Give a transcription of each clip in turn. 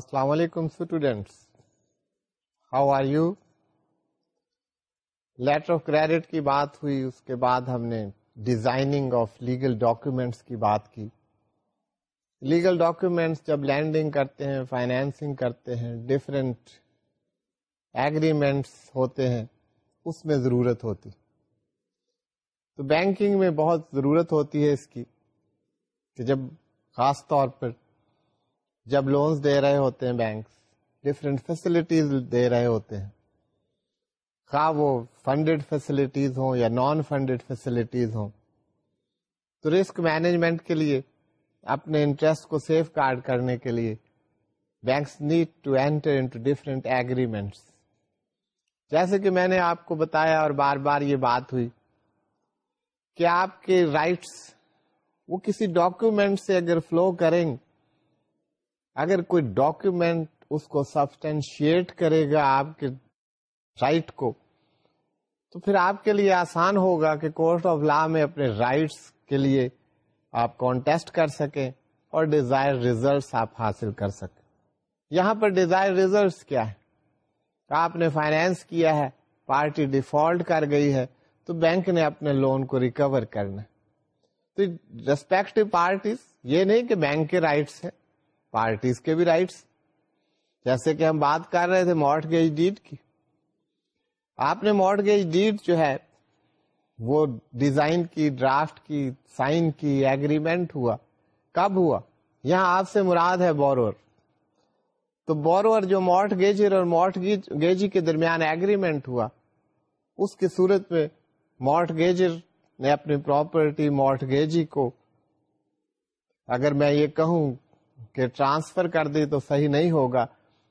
السلام علیکم students how are you letter of credit کی بات ہوئی، اس کے بعد ہم نے ڈیزائننگ آف لیگل ڈاکومینٹس کی بات کی۔ لیگل ڈاکومینٹس جب لینڈنگ کرتے ہیں فائنینسنگ کرتے ہیں ڈفرینٹ ایگریمنٹس ہوتے ہیں، اس میں ضرورت ہوتی۔ تو بینکنگ میں بہت ضرورت ہوتی ہے اس کی، کہ جب خاص طور پر جب لونز دے رہے ہوتے ہیں بینکس ڈفرینٹ فیسلٹیز دے رہے ہوتے ہیں۔ خواہ وہ فنڈیڈ فیسلٹیز ہوں یا نان فنڈیڈ فیسلٹیز ہوں۔ تو رسک مینجمنٹ کے لیے، اپنے انٹرسٹ کو سیف گارڈ کرنے کے لیے banks need to enter into different agreements جیسے کہ میں نے آپ کو بتایا اور بار بار یہ بات ہوئی کہ آپ کے رائٹس وہ کسی ڈاکومینٹ سے اگر فلو کریں اگر کوئی ڈاکومینٹ اس کو سبسٹینشیٹ کرے گا آپ کے رائٹ کو، تو پھر آپ کے لیے آسان ہوگا کہ کورٹ آف لا میں اپنے رائٹس کے لیے آپ کانٹیسٹ کر سکیں اور ڈیزائر ریزلٹس آپ حاصل کر سکیں۔ یہاں پر ڈیزائر ریزلٹس کیا ہے؟ آپ نے فائنینس کیا ہے پارٹی ڈیفالٹ کر گئی ہے، تو بینک نے اپنے لون کو ریکور کرنا تو ریسپیکٹو پارٹیز یہ نہیں کہ بینک کے رائٹس ہیں پارٹیز کے بھی رائٹس۔ جیسے کہ ہم بات کر رہے تھے مارٹ گیج ڈیڈ کی۔ آپ نے مارٹ گیج ڈیڈ جو ہے، وہ ڈیزائن کی، ڈرافٹ کی، سائن کی، ایگریمنٹ ہوا۔ کب ہوا؟ یہاں آپ سے مراد ہے بورور۔ تو بورور جو مارٹ گیجر اور مارٹ گیجی کے درمیان ایگریمنٹ ہوا، اس کی صورت میں مارٹ گیجر نے اپنی پراپرٹی مارٹ گیجی کو، اگر میں یہ کہوں کہ ٹرانسفر کر دی تو صحیح نہیں ہوگا۔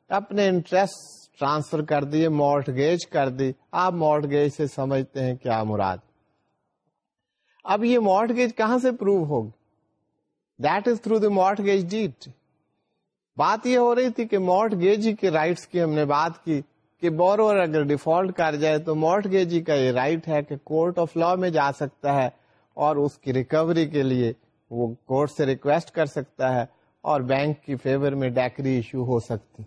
اپنے انٹرسٹ ٹرانسفر کر دیے مارٹ گیج کر دی۔ آپ مارٹ گیج سے سمجھتے ہیں کیا مراد۔ اب یہ مارٹ گیج کہاں سے پروو ہوگی؟ That is through the mortgage deed بات یہ ہو رہی تھی کہ مارٹ گیجی کے رائٹس کی ہم نے بات کی کہ بورور اگر ڈیفالٹ کر جائے تو مارٹ گیجی کا یہ رائٹ ہے کہ کورٹ آف لا میں جا سکتا ہے اور اس کی ریکوری کے لیے وہ کورٹ سے ریکویسٹ کر سکتا ہے۔ اور بینک کی فیور میں ڈیکری ایشو ہو سکتی۔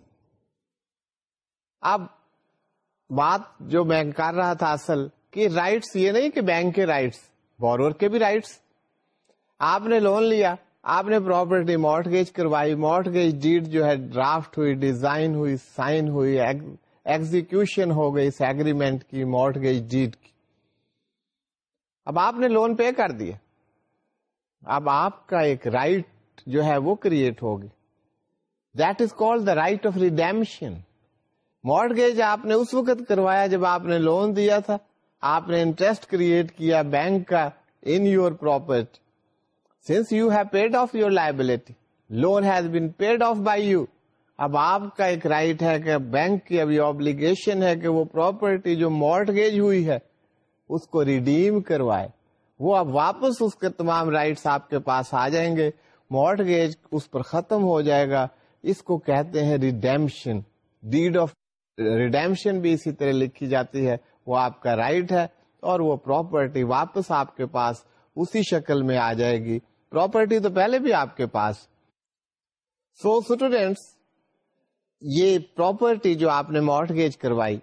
اب بات جو میں کر رہا تھا اصل کہ رائٹس، یہ نہیں کہ بینک کے رائٹس، بورور کے بھی رائٹس۔ آپ نے لون لیا، آپ نے پراپرٹی مارٹ گیج کروائی مارٹ گیج ڈیڈ جو ہے ڈرافٹ ہوئی، ڈیزائن ہوئی، سائن ہوئی ایگزیکشن ہو گئی اس ایگریمنٹ کی مارٹ گیج ڈیڈ کی۔ اب آپ نے لون پے کر دیا۔ اب آپ کا ایک رائٹ جو ہے وہ کریٹ ہوگی۔ That is call the right of redemption mortgage آپ نے اس وقت کروایا جب آپ نے لون دیا تھا۔ آپ نے انٹرسٹ کریٹ کیا بینک کا in your property since you have paid off your liability loan has been paid off by you اب آپ کا ایک رائٹ ہے کہ بینک کی ابھی آبلیگیشن ہے کہ وہ پراپرٹی جو مارٹ گیج ہوئی ہے، اس کو ریڈیم کروائے۔ وہ اب واپس اس کے تمام رائٹس آپ کے پاس آ جائیں گے۔ مارٹ گیج اس پر ختم ہو جائے گا۔ اس کو کہتے ہیں ریڈیمشن ڈیڈ آف ریڈیمشن بھی اسی طرح لکھی جاتی ہے۔ وہ آپ کا رائٹ ہے اور وہ پراپرٹی واپس آپ کے پاس اسی شکل میں آ جائے گی۔ پراپرٹی تو پہلے بھی آپ کے پاس۔ سو اسٹوڈینٹس یہ پراپرٹی جو آپ نے مارٹ گیج کروائی،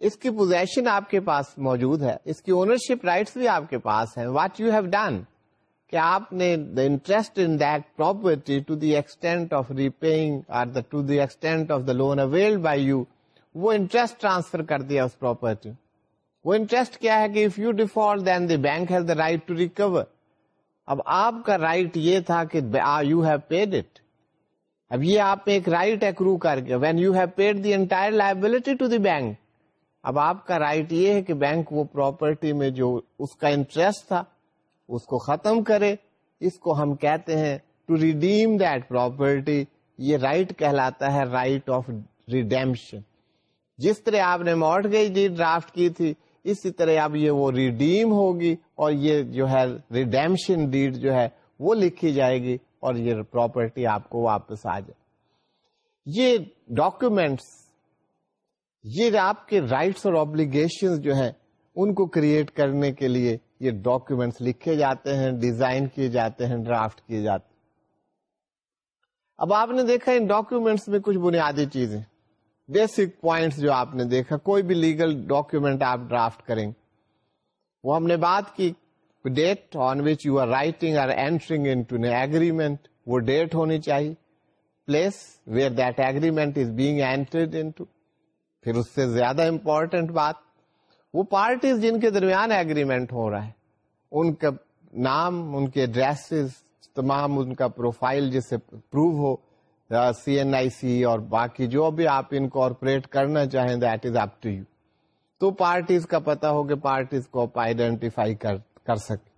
اس کی پوزیشن آپ کے پاس موجود ہے۔ اس کی اونرشپ رائٹس بھی آپ کے پاس ہیں۔ واٹ یو ہیو ڈن کہ آپ نے the interest in that property to the extent of repaying اور to the extent of the loan availed by you وہ انٹرسٹ ٹرانسفر کر دیا اس پراپرٹی وہ انٹرسٹ کیا ہے کہ if you default then the bank has the right to recover اب آپ کا رائٹ یہ تھا کہ یو ہیو پیڈ اٹ اب یہ آپ ایک رائٹ اکرو کر کے when you have paid the entire liability to the bank اب آپ کا رائٹ یہ ہے کہ بینک وہ پراپرٹی میں جو اس کا انٹرسٹ تھا اس کو ختم کرے، اس کو ہم کہتے ہیں ٹو ریڈیم دیٹ پراپرٹی یہ رائٹ right کہلاتا ہے رائٹ آف ریڈیمشن جس طرح آپ نے مارٹ گئی ڈرافٹ کی تھی، اسی طرح اب یہ وہ ریڈیم ہوگی اور یہ جو ہے ریڈیمشن ڈیڈ جو ہے وہ لکھی جائے گی اور یہ پراپرٹی آپ کو واپس آ جائے۔ یہ ڈاکومینٹس یہ آپ کے رائٹس اور آبلیگیشن جو ہیں، ان کو کریٹ کرنے کے لیے یہ ڈاکومینٹس لکھے جاتے ہیں ڈیزائن کیے جاتے ہیں ڈرافٹ کیے جاتے ہیں۔ اب آپ نے دیکھا ان ڈاکومینٹس میں کچھ بنیادی چیزیں۔ بیسک پوائنٹس جو آپ نے دیکھا، کوئی بھی لیگل ڈاکومینٹ آپ ڈرافٹ کریں وہ ہم نے بات کی date on which you are writing or entering in agreement وہ ڈیٹ ہونی چاہیے۔ Place where that agreement is being entered in پھر اس سے زیادہ امپورٹینٹ بات وہ پارٹیز جن کے درمیان ایگریمنٹ ہو رہا ہے، ان کا نام، ان کے ایڈریس تمام ان کا پروفائل جس سے پروو ہو سی این آئی سی اور باقی جو بھی آپ انکارپوریٹ کرنا چاہیں that is up to you تو پارٹیز کا پتا ہو کہ پارٹیز کو آپ آئیڈینٹیفائی کر کر سکے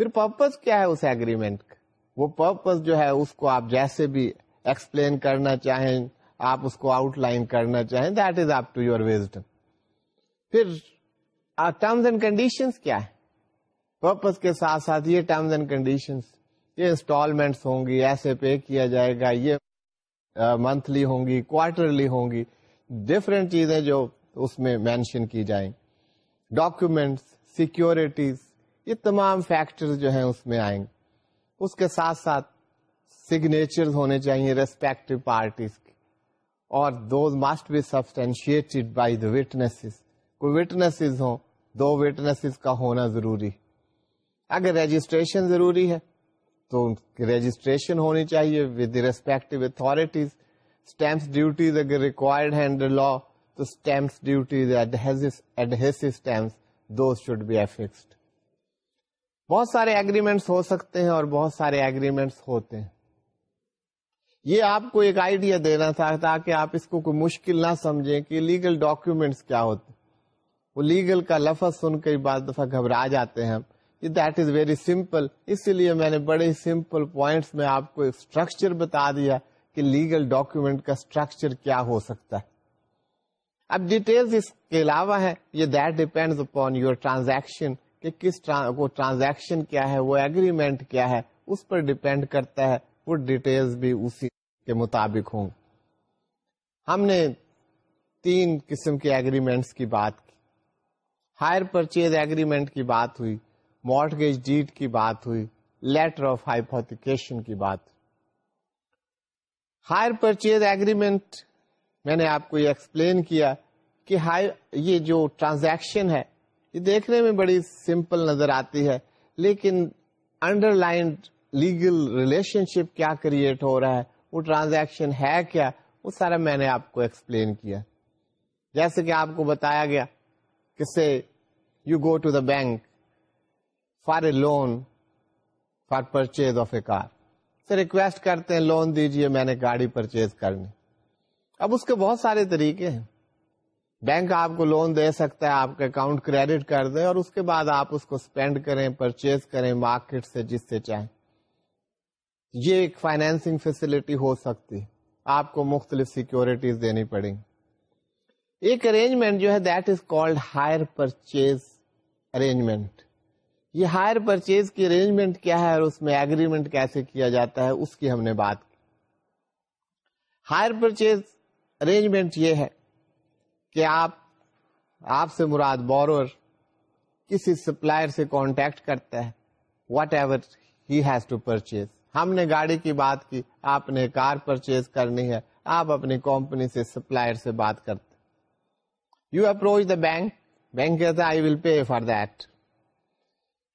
پھر پرپز کیا ہے اس ایگریمنٹ کا؟ وہ پرپز جو ہے، اس کو آپ جیسے بھی ایکسپلین کرنا چاہیں، آپ اس کو آؤٹ لائن کرنا چاہیں that is up to your wisdom پھر ٹرمز اینڈ کنڈیشن کیا ہے پرپز کے ساتھ ساتھ یہ ٹرمز اینڈ کنڈیشن یہ انسٹالمنٹس ہوں گی ایسے پے کیا جائے گا یہ منتھلی ہوں گی کوارٹرلی ہوں گی ڈفرینٹ چیزیں جو اس میں مینشن کی جائیں ڈاکومینٹس سیکورٹیز یہ تمام فیکٹر جو ہیں اس میں آئیں گے اس کے ساتھ ساتھ سگنیچر ہونے چاہیے ریسپیکٹو پارٹیز کی اور those must be substantiated by the witness کوئی وٹنس ہوں، دو وٹنس کا ہونا ضروری۔ اگر رجسٹریشن ضروری ہے، تو رجسٹریشن ہونی چاہیے with respective authorities stamps duties اگر ریکوائرڈ ہینڈ لا تو stamps duties stamps those should be affixed بہت سارے ایگریمنٹس ہو سکتے ہیں اور بہت سارے ایگریمنٹس ہوتے ہیں۔ یہ آپ کو ایک آئیڈیا دینا تھا تاکہ آپ اس کو کوئی مشکل نہ سمجھیں کہ لیگل ڈاکومینٹس کیا ہوتے وہ لیگل کا لفظ سن کے بعض دفعہ گھبرا جاتے ہیں دیٹ از ویری سمپل اسی لیے میں نے بڑے سمپل پوائنٹس میں آپ کو اسٹرکچر بتا دیا کہ لیگل ڈاکومینٹ کا اسٹرکچر کیا ہو سکتا ہے۔ اب ڈیٹیل اس کے علاوہ ہے یہ that depend upon your transaction کہ کس وہ ٹرانزیکشن کیا ہے، وہ ایگریمنٹ کیا ہے۔ اس پر ڈیپینڈ کرتا ہے۔ وہ ڈیٹیلز بھی اسی کے مطابق ہوں۔ ہم نے تین قسم کے ایگریمنٹس کی بات کی۔ ہائر پرچیز ایگریمنٹ کی بات ہوئی مارٹگیج ڈیٹ کی بات ہوئی، لیٹر آف ہائیپوتیکیشن کی بات ہائر پرچیز ایگریمنٹ میں نے آپ کو یہ ایکسپلین کیا کہ یہ جو ٹرانزیکشن ہے، یہ دیکھنے میں بڑی سمپل نظر آتی ہے، لیکن underlying legal relationship کیا کریٹ ہو رہا ہے، وہ ٹرانزیکشن ہے کیا، وہ سارا میں نے آپ کو ایکسپلین کیا۔ جیسے کہ آپ کو بتایا گیا کہ سے you go to the bank for a loan for purchase of a car سے ریکویسٹ کرتے ہیں لون دیجیے، میں نے گاڑی پرچیز کرنی. اب اس کے بہت سارے طریقے ہیں. بینک آپ کو لون دے سکتا ہے، آپ کا اکاؤنٹ کریڈٹ کر دے اور اس کے بعد آپ اس کو اسپینڈ کریں پرچیز کریں مارکیٹ سے جس سے چاہیں. یہ ایک فائنینسنگ فیسلٹی ہو سکتی. آپ کو مختلف سیکورٹیز دینی پڑیں. گی ایک ارینجمنٹ جو ہے that is called hire purchase arrangement یہ ہائر پرچیز کی ارینجمنٹ کیا ہے اور اس میں ایگریمنٹ کیسے کیا جاتا ہے، اس کی ہم نے بات کی۔ ہائر پرچیز ارینجمنٹ یہ ہے کہ آپ آپ سے مراد بورور کسی سپلائر سے کانٹیکٹ کرتا ہے whatever he has to purchase ہم نے گاڑی کی بات کی، آپ نے کار پرچیز کرنی ہے، آپ اپنی کمپنی سے سپلائر سے بات کرتے you approach the bank bank کہتا ہے I will pay for that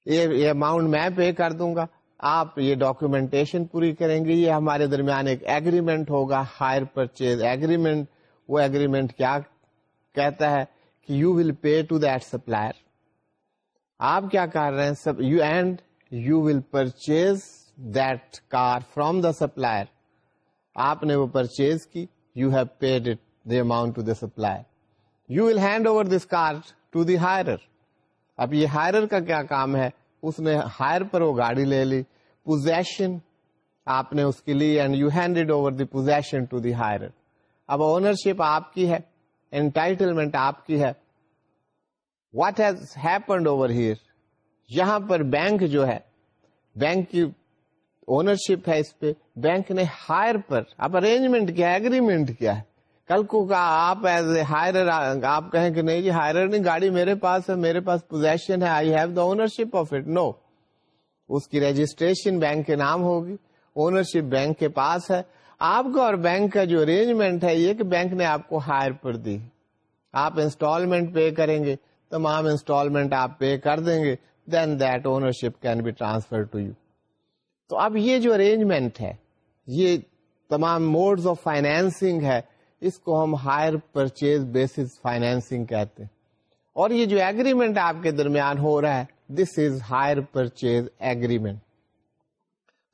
یہ اماؤنٹ میں پے کر دوں گا آپ یہ ڈاکومینٹیشن پوری کریں گے یہ ہمارے درمیان ایک ایگریمنٹ ہوگا ہائر پرچیز ایگریمنٹ وہ ایگریمنٹ کیا کہتا ہے کہ you will pay to that supplier آپ کیا کر رہے ہیں you and you will purchase that car from the supplier آپ نے وہ پرچیز کی you have paid it the amount to the supplier you will hand over this car to the hirer اب یہ ہائر کا کیا کام ہے؟ اس نے ہائر پر وہ گاڑی لے لی. پوزیشن آپ نے اس کی لی and you handed over the possession to the hirer اب اونرشپ آپ کی ہے. انٹائٹلمنٹ آپ کی ہے. What has happened over here یہاں پر بینک جو ہے بینک کی اونرشپ ہے اس پہ. بینک نے ہائر پر، اب ارینجمنٹ کیا ہے اگریمنٹ کیا ہے. کل کو آپ ایز اے ہائر آپ کہیں کہ نہیں جی ہائر نہیں، گاڑی میرے پاس ہے، میرے پاس پوزیشن ہے I have the ownership of it no اس کی رجسٹریشن بینک کے نام ہوگی اونرشپ بینک کے پاس ہے. آپ کا اور بینک کا جو ارینجمنٹ ہے، یہ کہ بینک نے آپ کو ہائر پر دی. آپ انسٹالمنٹ پے کریں گے، تمام انسٹالمنٹ آپ پے کر دیں گے then that ownership can be transfer to you تو اب یہ جو ارینجمنٹ ہے، یہ تمام موڈز آف فائنینسنگ ہے اس کو ہم ہائر پرچیز بیسس فائنینسنگ کہتے ہیں۔ اور یہ جو ایگریمنٹ آپ کے درمیان ہو رہا ہے this is hire purchase agreement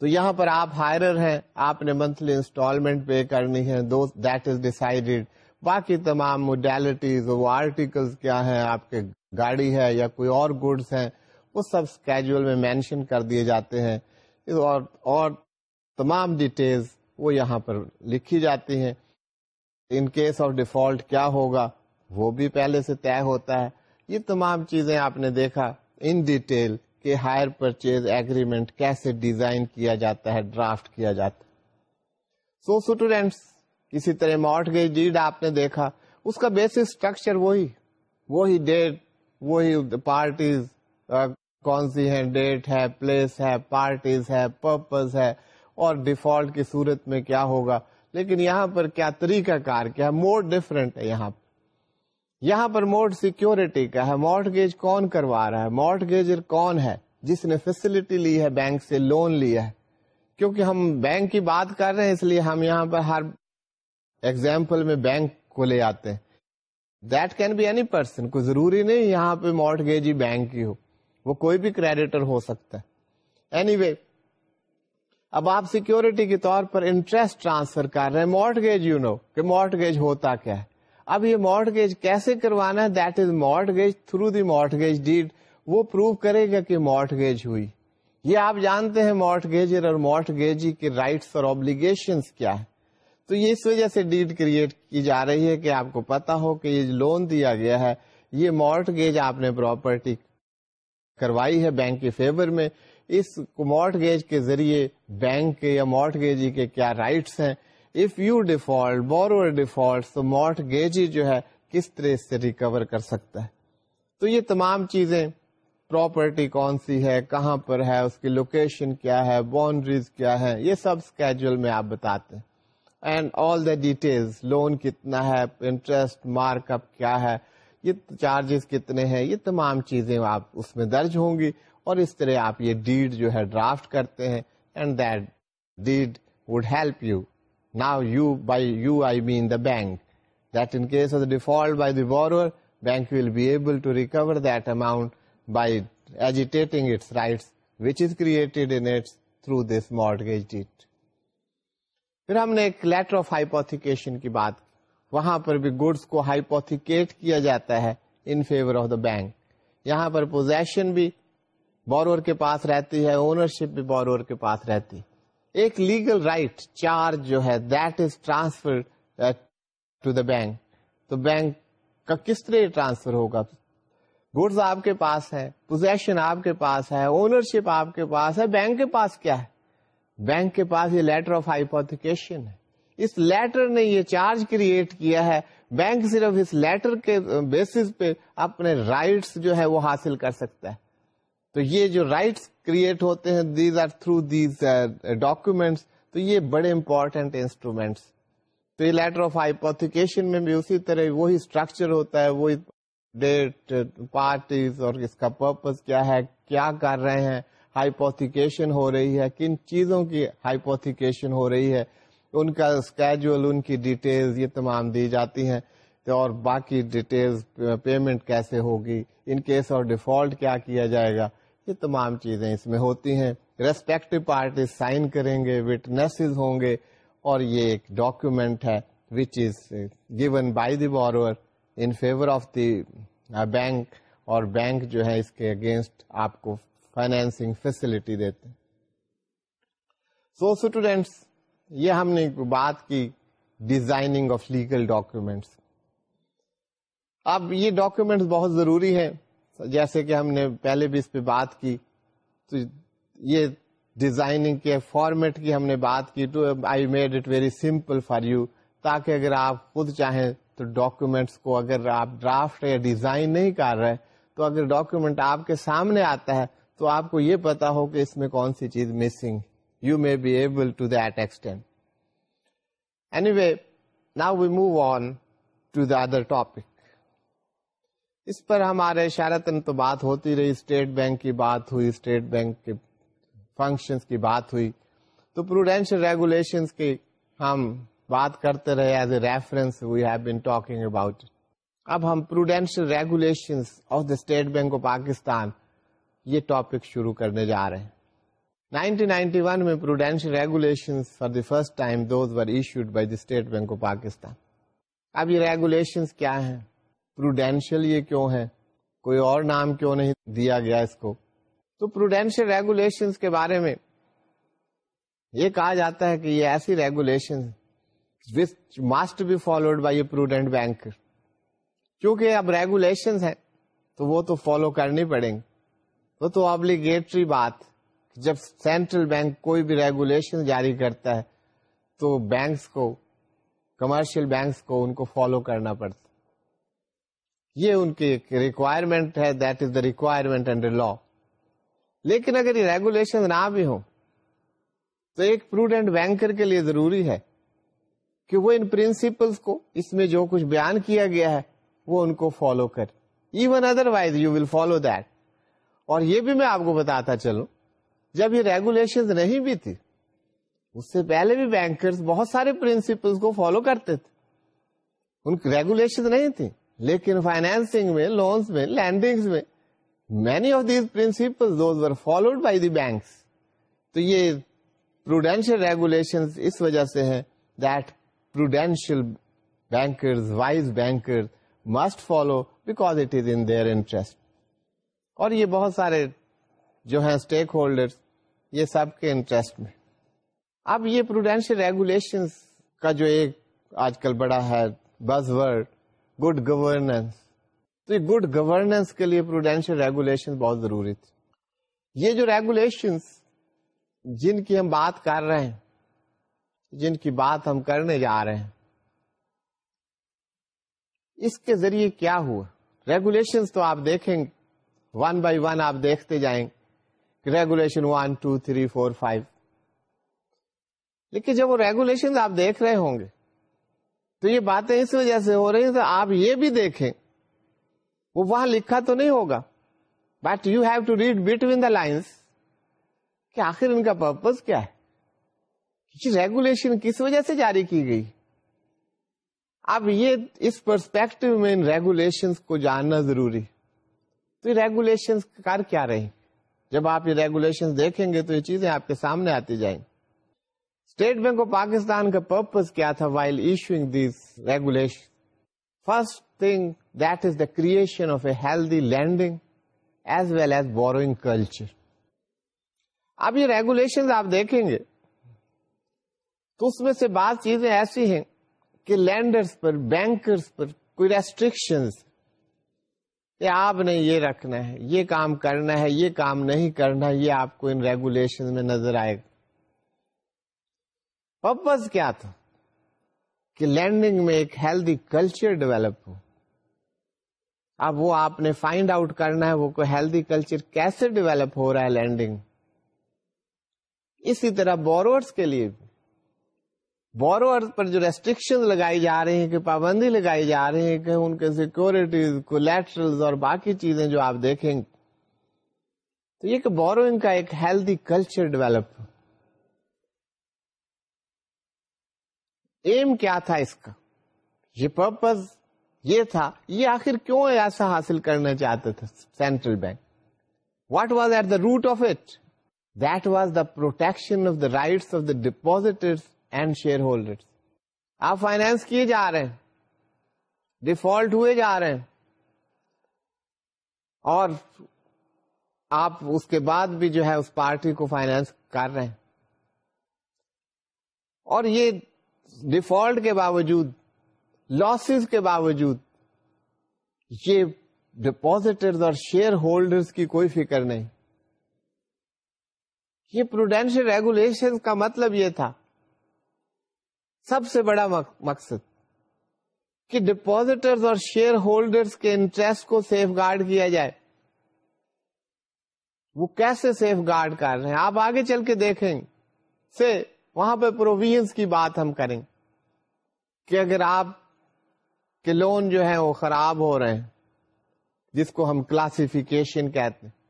تو یہاں پر آپ ہائرر ہیں، آپ نے منتھلی انسٹالمنٹ پے کرنی ہے دیٹ از ڈیسائڈیڈ باقی تمام موڈیلٹیز وہ آرٹیکلس کیا ہیں، آپ کے گاڑی ہے یا کوئی اور گڈس ہیں، وہ سب اسکیجول میں مینشن کر دیے جاتے ہیں۔ اور اور تمام ڈیٹیلز وہ یہاں پر لکھی جاتی ہیں۔ ان کیس آف ڈیفالٹ کیا ہوگا؟ وہ بھی پہلے سے طے ہوتا ہے۔ یہ تمام چیزیں آپ نے دیکھا ان ڈیٹیل کہ ہائر پرچیز ایگریمنٹ کیسے ڈیزائن کیا جاتا ہے ڈرافٹ کیا جاتا ہے۔ سو اسٹوڈینٹس کسی طرح مارٹ گئی ڈیڈ آپ نے دیکھا۔ اس کا بیسک اسٹرکچر وہی وہی ڈیٹ وہی پارٹیز کون سی ہے ڈیٹ ہے پلیس ہے پارٹیز ہے پرپز ہے۔ اور ڈیفالٹ کی صورت میں کیا ہوگا؟ لیکن یہاں پر کیا طریقہ کار، کیا موڈ ڈفرینٹ ہے یہاں پر۔ یہاں پر موڈ سیکورٹی کا ہے۔ مارٹ گیج کون کروا رہا ہے؟ مارٹ گیجر کون ہے؟ جس نے فیسلٹی لی ہے بینک سے لون لیا ہے۔ کیونکہ ہم بینک کی بات کر رہے ہیں، اس لیے ہم یہاں پر ہر ایگزامپل میں بینک کو لے آتے ہیں۔ That can be any person کوئی ضروری نہیں یہاں پہ مارٹ گیج ہی بینک کی ہو۔ وہ کوئی بھی کریڈیٹر ہو سکتا ہے۔ اینی وے اب آپ سیکورٹی کے طور پر انٹرسٹ ٹرانسفر کر رہے ہیں۔ مارٹ گیج یو نو کہ مارٹ گیج ہوتا کیا ہے۔ اب یہ مارٹ گیج کیسے کروانا ہے؟ That is mortgage through the mortgage deed وہ پروو کرے گا کہ مارٹ گیج ہوئی۔ یہ آپ جانتے ہیں مارٹ گیجر اور مارٹ گیجی کے رائٹس اور اوبلیگیشن کیا ہے تو یہ اس وجہ سے ڈیڈ کریٹ کی جا رہی ہے کہ آپ کو پتا ہو کہ یہ لون دیا گیا ہے۔ یہ مارٹ گیج آپ نے پراپرٹی کروائی ہے بینک کے فیور میں۔ اس مارٹ گیج کے ذریعے بینک کے یا مارٹ گیجی کے کیا رائٹس ہیں؟ If you default borrower default تو مارٹ گیج جو ہے کس طرح سے ریکور کر سکتا ہے؟ تو یہ تمام چیزیں پراپرٹی کون سی ہے، کہاں پر ہے، اس کی لوکیشن کیا ہے باؤنڈریز کیا ہے یہ سب اسکیجل میں آپ بتاتے ہیں. And all the details loan کتنا ہے انٹرسٹ مارک اپ کیا ہے، یہ چارجز کتنے ہیں، یہ تمام چیزیں آپ اس میں درج ہوں گی۔ اور اس طرح آپ یہ ڈیڈ جو ہے ڈرافٹ کرتے ہیں and that deed would help you now you by you I mean the bank that in case of default by the bank will be able to recover that amount by agitating its rights which is created through this mall date پھر ہم نے ایک letter of hypothecation کی بات وہاں پر بھی goods کو hypothecate کیا جاتا ہے in favour of the bank یہاں پر پوزیشن بھی بورور کے پاس رہتی ہے اونرشپ بھی بورور کے پاس رہتی۔ ایک لیگل رائٹ چارج جو ہے that is transfer to the bank تو بینک کا کس طرح ٹرانسفر ہوگا؟ گڈس آپ کے پاس ہے پوزیشن آپ کے پاس ہے اونرشپ آپ کے پاس ہے بینک کے پاس کیا ہے؟ بینک کے پاس یہ لیٹر آف ہائیپوتھیکیشن ہے۔ اس لیٹر نے یہ چارج کریٹ کیا ہے۔ بینک صرف اس لیٹر کے بیسس پہ اپنے رائٹس جو ہے وہ حاصل کر سکتا ہے۔ تو یہ جو رائٹس کریٹ ہوتے ہیں these are through these documents تو یہ بڑے امپورٹینٹ انسٹرومینٹس تو یہ لیٹر آف ہائیپوتھیکیشن میں بھی اسی طرح وہی اسٹرکچر ہوتا ہے، وہی ڈیٹ پارٹیز اور اس کا پرپز کیا ہے، کیا کر رہے ہیں ہائیپوتھیکیشن ہو رہی ہے، کن چیزوں کی ہائیپوتھیکیشن ہو رہی ہے، ان کا اسکیجول ان کی ڈیٹیلز یہ تمام دی جاتی ہیں۔ اور باقی ڈیٹیلز پیمنٹ کیسے ہوگی ان کیس اور ڈیفالٹ کیا کیا جائے گا۔ یہ تمام چیزیں اس میں ہوتی ہیں۔ ریسپیکٹو پارٹی سائن کریں گے وٹنس ہوں گے اور یہ ایک ڈاکومینٹ ہے which is given by the borrower in favour of the bank اور بینک جو ہے اس کے اگینسٹ آپ کو فائنینسنگ فیسلٹی دیتے سو اسٹوڈینٹس یہ ہم نے بات کی ڈیزائننگ آف لیگل ڈاکومینٹس اب یہ ڈاکومینٹس بہت ضروری ہیں۔ جیسے کہ ہم نے پہلے بھی اس پہ بات کی، تو یہ ڈیزائننگ کے فارمیٹ کی ہم نے بات کی to I made it very simple for you تاکہ اگر آپ خود چاہیں تو ڈاکومینٹس کو اگر آپ ڈرافٹ یا ڈیزائن نہیں کر رہے، تو اگر ڈاکومینٹ آپ کے سامنے آتا ہے، تو آپ کو یہ پتا ہو کہ اس میں کون سی چیز missing you may be able to that extent anyway now we move on to the other topic اس پر ہمارے اشارتن تو بات ہوتی رہی۔ اسٹیٹ بینک کی بات ہوئی، اسٹیٹ بینک کے فنکشن کی بات ہوئی۔ تو پروڈینشیل ریگولیشن کی ہم بات کرتے رہے as a reference we have been talking about اب ہم prudential regulation of the State Bank of Pakistan یہ ٹاپک شروع کرنے جا رہے ہیں۔ 1991 میں prudential regulation for the first time those were issued by the State Bank of Pakistan اب یہ ریگولیشن کیا ہیں؟ پروڈینشیل یہ کیوں ہے؟ کوئی اور نام کیوں نہیں دیا گیا اس کو؟ تو پروڈینشیل ریگولیشن کے بارے میں یہ کہا جاتا ہے کہ یہ ایسی regulation must be followed by a prudent bank کیونکہ اب ریگولیشن ہے تو وہ تو فالو کرنی پڑیں گے وہ تو ابلیگیٹری بات، جب سینٹرل بینک کوئی بھی ریگولیشن جاری کرتا ہے، تو بینکس کو کمرشل بینکس کو ان کو فالو کرنا پڑتا یہ ان کی ریکوائرمنٹ ہے that is the requirement under law لیکن اگر یہ ریگولیشن نہ بھی ہو تو ایک پروڈنٹ بینکر کے لیے ضروری ہے کہ وہ ان پرنسپلس کو، اس میں جو کچھ بیان کیا گیا ہے، وہ ان کو فالو کر even otherwise you will follow that اور یہ بھی میں آپ کو بتاتا چلوں، جب یہ ریگولیشن نہیں بھی تھی، اس سے پہلے بھی بینکرز بہت سارے پرنسپل کو فالو کرتے تھے. ان کی ریگولیشن نہیں تھی لیکن فائنینسنگ میں لونس میں لینڈنگ میں many of these principle those were followed by the banks تو یہ پروڈینشیل ریگولیشن اس وجہ سے ہے that prudential bankers wise banker must follow because it is in their interest اور یہ بہت سارے جو ہیں اسٹیک ہولڈر یہ سب کے انٹرسٹ میں. اب یہ پروڈینشیل ریگولیشن کا جو ایک آج کل بڑا ہے بز ورڈ گڈ گورننس تو یہ گڈ گورننس کے لیے پروڈینشیل ریگولیشن بہت ضروری تھی۔ یہ جو ریگولیشن جن کی ہم بات کر رہے ہیں، جن کی بات ہم کرنے جا رہے ہیں، اس کے ذریعے کیا ہوا؟ ریگولیشن تو آپ دیکھیں گے۔ ون بائی ون آپ دیکھتے جائیں regulation one two three four five لیکن جب وہ ریگولیشن آپ دیکھ رہے ہوں گے تو یہ باتیں اس وجہ سے ہو رہی ہیں تو آپ یہ بھی دیکھیں، وہ وہاں لکھا تو نہیں ہوگا۔ But you have to read between the lines کہ آخر ان کا پرپز کیا ہے۔ ریگولیشن کس وجہ سے جاری کی گئی؟ اب یہ اس پرسپیکٹو میں ان ریگولیشن کو جاننا ضروری تو یہ ریگولیشن کر کیا رہے جب آپ یہ ریگولیشن دیکھیں گے تو یہ چیزیں آپ کے سامنے آتی جائیں۔ گی اسٹیٹ بینک آف پاکستان کا پرپز کیا تھا while issuing these regulation first thing that is the creation of a healthy lending as well as borrowing culture اب یہ ریگولیشن آپ دیکھیں گے تو اس میں سے بعض چیزیں ایسی ہیں کہ لینڈرز پر بینکرز پر کوئی ریسٹرکشن کہ آپ نے یہ رکھنا ہے، یہ کام کرنا ہے، یہ کام نہیں کرنا یہ آپ کو ان ریگولیشن میں نظر آئے گا۔ پرپز کیا تھا؟ کہ لینڈنگ میں ایک ہیلدی کلچر ڈیولپ ہو۔ اب وہ آپ نے فائنڈ آؤٹ کرنا ہے وہ کوئی ہیلدی کلچر کیسے ڈیولپ ہو رہا ہے لینڈنگ۔ اسی طرح بورورس کے لیے بورور پر جو ریسٹرکشن لگائی جا رہی ہیں، کہ پابندی لگائی جا رہی ہے کہ ان کے سیکورٹیز کولیٹرل اور باقی چیزیں جو آپ دیکھیں تو یہ کہ بوروئنگ کا ایک ہیلدی کلچر ڈیولپ ایم کیا تھا اس کا؟ یہ پرپز یہ تھا، یہ آخر کیوں ایسا حاصل کرنا چاہتے تھے central bank what was at the root of it that was the protection of the rights of the depositors and shareholder آپ فائنینس کیے جا رہے ہیں۔ ڈیفالٹ ہوئے جا رہے ہیں۔ اور آپ اس کے بعد بھی جو ہے اس پارٹی کو فائنینس کر رہے ہیں۔ اور یہ ڈیفالٹ کے باوجود لاسز کے باوجود، یہ ڈپوزٹرز اور شیئر ہولڈرز کی کوئی فکر نہیں۔ یہ پروڈینشیل ریگولیشن کا مطلب یہ تھا، سب سے بڑا مقصد، کہ ڈپوزٹرز اور شیئر ہولڈرز کے انٹرسٹ کو سیف گارڈ کیا جائے۔ وہ کیسے سیف گارڈ کر رہے ہیں؟ آپ آگے چل کے دیکھیں۔ سے وہاں پہ پروویژ کی بات ہم کریں کہ اگر آپ کے لون جو ہے وہ خراب ہو رہے ہیں، جس کو ہم کلاسیفیکیشن کہتے ہیں۔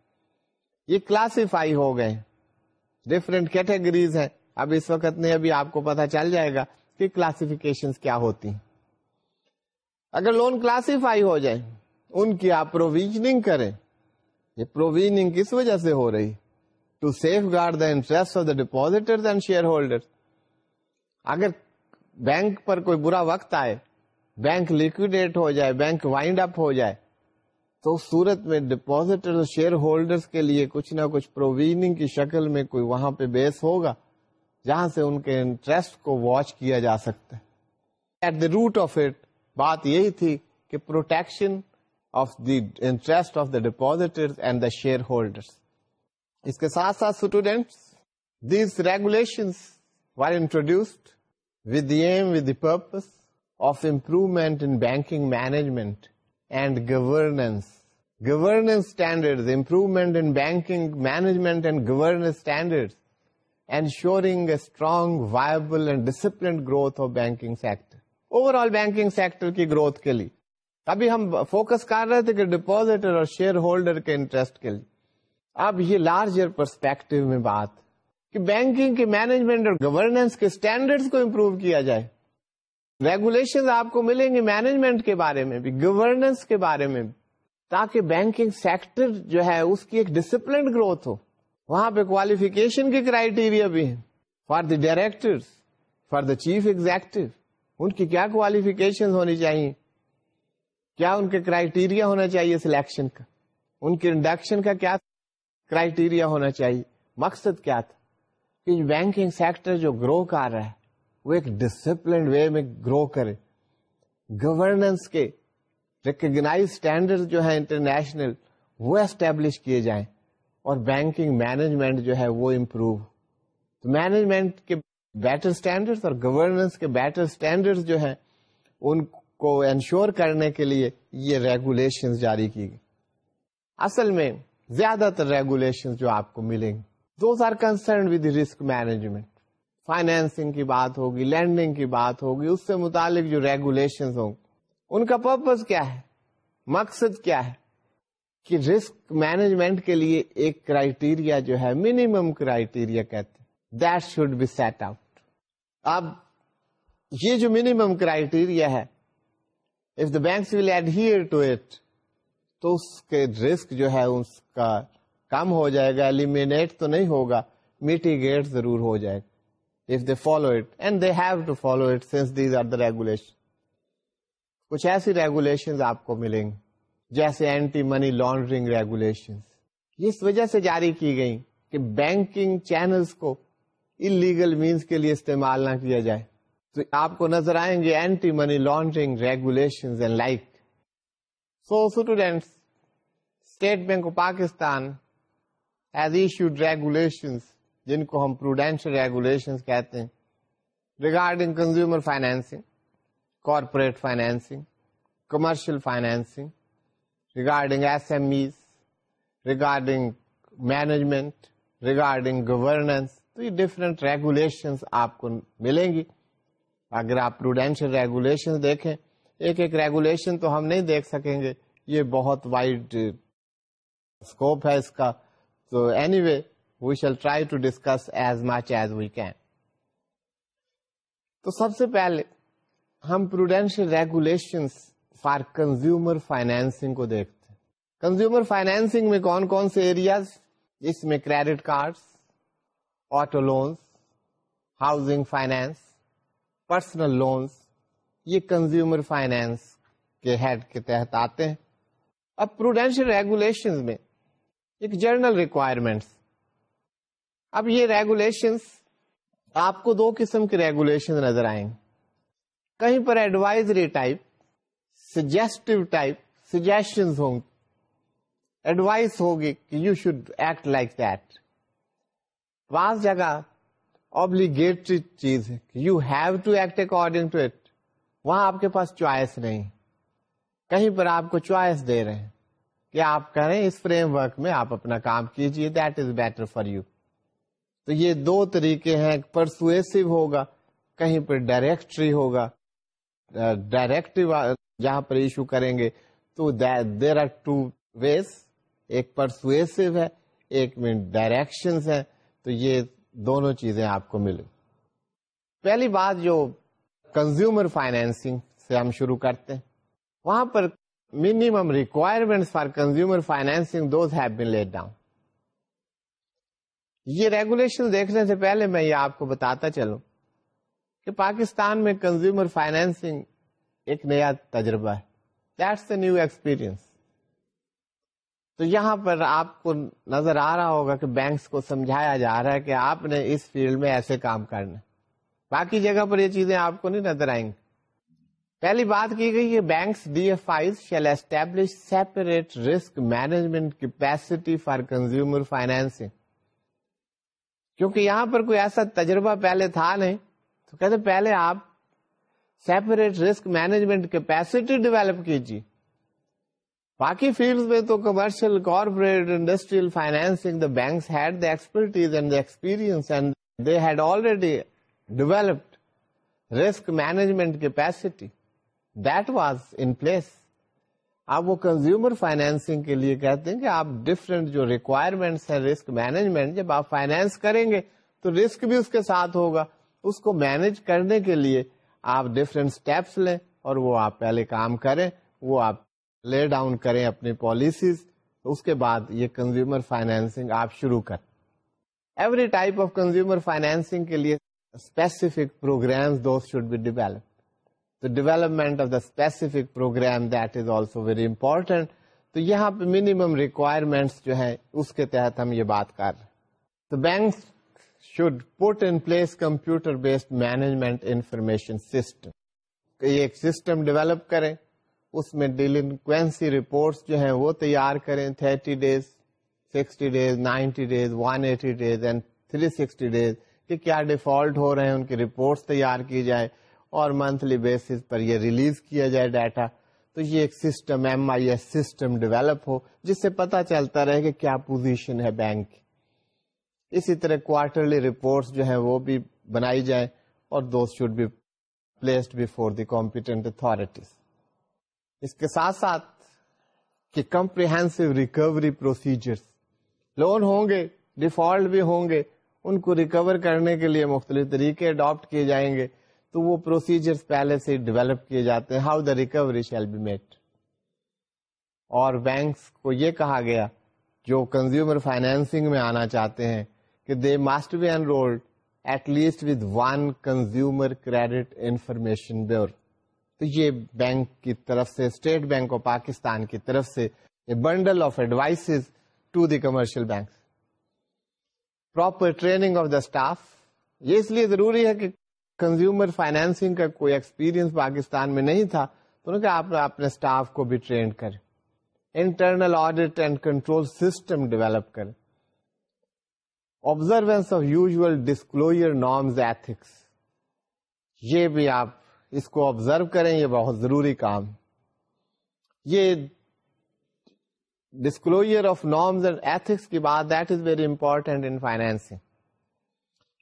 یہ کلاسیفائی ہو گئے ڈفرینٹ کیٹیگریز ہیں۔ اب اس وقت نہیں، ابھی آپ کو پتا چل جائے گا کہ کلاسیفیکیشن کیا ہوتی ہیں۔ اگر لون کلاسیفائی ہو جائے، ان کی آپ پروویژنگ کریں۔ یہ پروویژنگ کس وجہ سے ہو رہی؟ To safeguard the interest of the depositor and shareholder اگر بینک پر کوئی برا وقت آئے بینک لیکوڈیٹ ہو جائے بینک وائنڈ اپ ہو جائے تو صورت میں ڈپوزٹر شیئر ہولڈرز کے لیے کچھ نہ کچھ پروویژنگ کی شکل میں کوئی وہاں پہ بیس ہوگا جہاں سے ان کے انٹرسٹ کو واچ کیا جا سکتا ہے at the root of it بات یہی تھی کہ protection of the interest of the depositor and the shareholder اس کے ساتھ ساتھ students these regulation introduced with aim with the purpose of improvement in banking management and governance governance standard improvement in banking management and governance standard ensuring a strong viable and disciplined growth of banking sector overall banking sector کی growth کے لیے ابھی ہم focus کر رہے تھے کہ depositor اور شیئر ہولڈر کے انٹرسٹ کے لیے اب یہ لارجر پرسپیکٹو میں بات کہ بینکنگ کے مینجمنٹ اور گورننس کے اسٹینڈرڈ کو امپروو کیا جائے۔ ریگولیشن آپ کو ملیں گے مینجمنٹ کے بارے میں بھی، گورننس کے بارے میں بھی، تاکہ بینکنگ سیکٹر جو ہے اس کی ایک ڈسپلنڈ گروتھ ہو۔ وہاں پہ کوالیفیکیشن کے کرائٹیریا بھی ہیں۔ For the director for the chief executive, ان کی کیا کوالیفیکیشن ہونی چاہیے؟ کیا ان کے کرائٹیریا ہونا چاہیے سلیکشن کا؟ ان کے انڈکشن کا کیا کرائٹیریا ہونا چاہیے۔ مقصد کیا تھا؟ کہ بینکنگ سیکٹر جو گرو کر رہا ہے، وہ ایک ڈسپلن وے میں گرو کرے۔ گورننس کے ریکگناز اسٹینڈرڈ جو ہے انٹرنیشنل وہ اسٹیبلش کیے جائیں اور بینکنگ مینجمنٹ جو ہے وہ امپروو تو مینجمنٹ کے بیٹر اسٹینڈرڈ اور گورننس کے بیٹر اسٹینڈرڈ جو ہیں، ان کو انشور کرنے کے لیے یہ ریگولیشن جاری کی گئی۔ اصل میں زیادہ تر ریگولیشن جو آپ کو ملیں گے those are concern with risk management financing کی بات ہوگی لینڈنگ کی بات ہوگی، اس سے متعلق جو ریگولیشن ہوں ان کا پرپز کیا ہے؟ مقصد کیا ہے؟ کہ رسک مینجمنٹ کے لیے ایک کرائٹیریا جو ہے منیمم کرائٹیریا کہتے ہیں۔ That should be set out اب یہ جو منیمم کرائٹیریا ہے if the banks will adhere to it تو اس کے رسک جو ہے اس کا کم ہو جائے گا ایلیمینیٹ تو نہیں ہوگا میٹیگیٹ ضرور ہو جائے گا۔ If they follow it and they have to follow it since these are the regulations کچھ ایسی ریگولیشن آپ کو ملیں گے، جیسے اینٹی منی لانڈرنگ ریگولیشن اس وجہ سے جاری کی گئی کہ بینکنگ چینلز کو انلیگل مینس کے لیے استعمال نہ کیا جائے۔ تو آپ کو نظر آئیں گے anti money laundering regulation and like so students State Bank of Pakistan has issued regulations جن کو ہم پروڈینشل ریگولیشن کہتے ہیں regarding consumer financing corporate financing commercial financing regarding S M Es regarding management regarding governance تو یہ different regulation آپ کو ملیں گی اگر آپ پروڈینشل ریگولیشن دیکھیں ایک ایک ریگولیشن تو ہم نہیں دیکھ سکیں گے۔ یہ بہت وائڈ اسکوپ ہے اس کا۔ تو anyway we shall try to discuss as much as we can تو سب سے پہلے ہم prudential regulation for consumer financing کو دیکھتے ہیں۔ کنزیومر فائنینسنگ میں کون کون سے ایریاز اس میں credit cards auto loans housing finance personal loans یہ کنزیومر فائنینس کے ہیڈ کے تحت آتے ہیں۔ اب پروڈینشیل ریگولیشن میں ایک جرنل ریکوائرمنٹس اب یہ ریگولیشن آپ کو دو قسم کے ریگولیشن نظر آئیں۔ گے کہیں پر advisory type suggestive type suggestion ہوں۔ ایڈوائس ہوگی کہ you should act like that بعض جگہ اوبلیگیٹری چیز ہے you have to act according to it وہاں آپ کے پاس چوائس نہیں۔ کہیں پر آپ کو چوائس دے رہے ہیں کہ آپ کریں، اس فریم ورک میں آپ اپنا کام کیجیے that is better for you تو یہ دو طریقے ہیں پرسویسو ہوگا، کہیں پر ڈائریکٹری ہوگا۔ ڈائریکٹو جہاں پر ایشو کریں گے، تو دیر آر ٹو ویز ایک پرسویسو ہے، ایک میں ڈائریکشن ہے تو یہ دونوں چیزیں آپ کو ملیں۔ پہلی بات جو کنزیومر فائنینسنگ سے ہم شروع کرتے ہیں۔ وہاں پر minimum requirement for consumer financing those have been laid down یہ ریگولیشن دیکھنے سے پہلے میں یہ آپ کو بتاتا چلوں کہ پاکستان میں کنزیومر فائنینسنگ ایک نیا تجربہ ہے۔ دیٹس اے نیو ایکسپیرئنس تو یہاں پر آپ کو نظر آ رہا ہوگا کہ بینکس کو سمجھایا جا رہا ہے کہ آپ نے اس فیلڈ میں ایسے کام کرنا باقی جگہ پر یہ چیزیں آپ کو نہیں نظر آئیں گی۔ پہلی بات کی گئی ہے banks D F I shall establish separate risk management capacity for consumer financing کیونکہ یہاں پر کوئی ایسا تجربہ پہلے تھا نہیں، تو کہتے پہلے آپ separate risk management capacity develop کیجیے۔ باقی فیلڈ میں تو commercial corporate industrial financing the banks had the expertise and experience and they had already developed risk management capacity that was in place آپ وہ کنزیومر فائنینسنگ کے لیے کہتے ہیں کہ آپ ڈفرینٹ جو ریکوائرمنٹس ہیں رسک مینجمنٹ جب آپ فائنینس کریں گے تو رسک بھی اس کے ساتھ ہوگا۔ اس کو مینج کرنے کے لیے آپ ڈفرینٹ اسٹیپس لیں اور وہ آپ پہلے کام کریں، وہ آپ لے ڈاؤن کریں اپنی پالیسیز اس کے بعد یہ کنزیومر فائنینسنگ آپ شروع کریں۔ Every type of consumer financing کے لیے specific programme those should be develop development of the specific programme that is also very important تو یہاں پہ منیمم ریکوائرمنٹس جو ہے اس کے تحت ہم یہ بات کر رہے ہیں۔ تو bank should put in place computer based management information system ایک سسٹم ڈیولپ کریں، اس میں ڈیلنکوینسی رپورٹس جو ہیں، وہ تیار کریں۔ Thirty days sixty days ninety days one eighty days and three sixty days کہ کیا ڈیفالٹ ہو رہے ہیں، ان کی رپورٹس تیار کی جائے اور منتھلی بیسس پر یہ ریلیز کیا جائے ڈیٹا تو یہ ایک system M I S system develop ہو، جس سے پتا چلتا رہے کہ کیا پوزیشن ہے بینک کی۔ اسی طرح کوارٹرلی رپورٹس جو ہیں وہ بھی بنائی جائیں اور those should be placed before the competent authorities اس کے ساتھ ساتھ کہ کمپریہنسو ریکوری پروسیجر لون ہوں گے ڈیفالٹ بھی ہوں گے ان کو ریکور کرنے کے لیے مختلف طریقے اڈاپٹ کیے جائیں گے، تو وہ پروسیجر پہلے سے ڈیولپ کیے جاتے ہیں how the recovery shall be met اور بینکس کو یہ کہا گیا، جو کنزیومر فائنینسنگ میں آنا چاہتے ہیں، کہ they must be enrolled at least with one consumer credit information bureau تو یہ بینک کی طرف سے اسٹیٹ بینک آف پاکستان کی طرف سے bundle of advice to the commercial bank proper training of the staff یہ اس لیے ضروری ہے کہ کنزیومر فائنینسنگ کا کوئی ایکسپیرئنس پاکستان میں نہیں تھا، تو کہ آپ اپنے اسٹاف کو بھی ٹرین کریں۔ Internal audit and control system develop کریں۔ Observance of usual disclosure norms ethics یہ بھی آپ اس کو آبزرو کریں، یہ بہت ضروری کام۔ یہ disclosure of norms and ethics کی بات that is very important in financing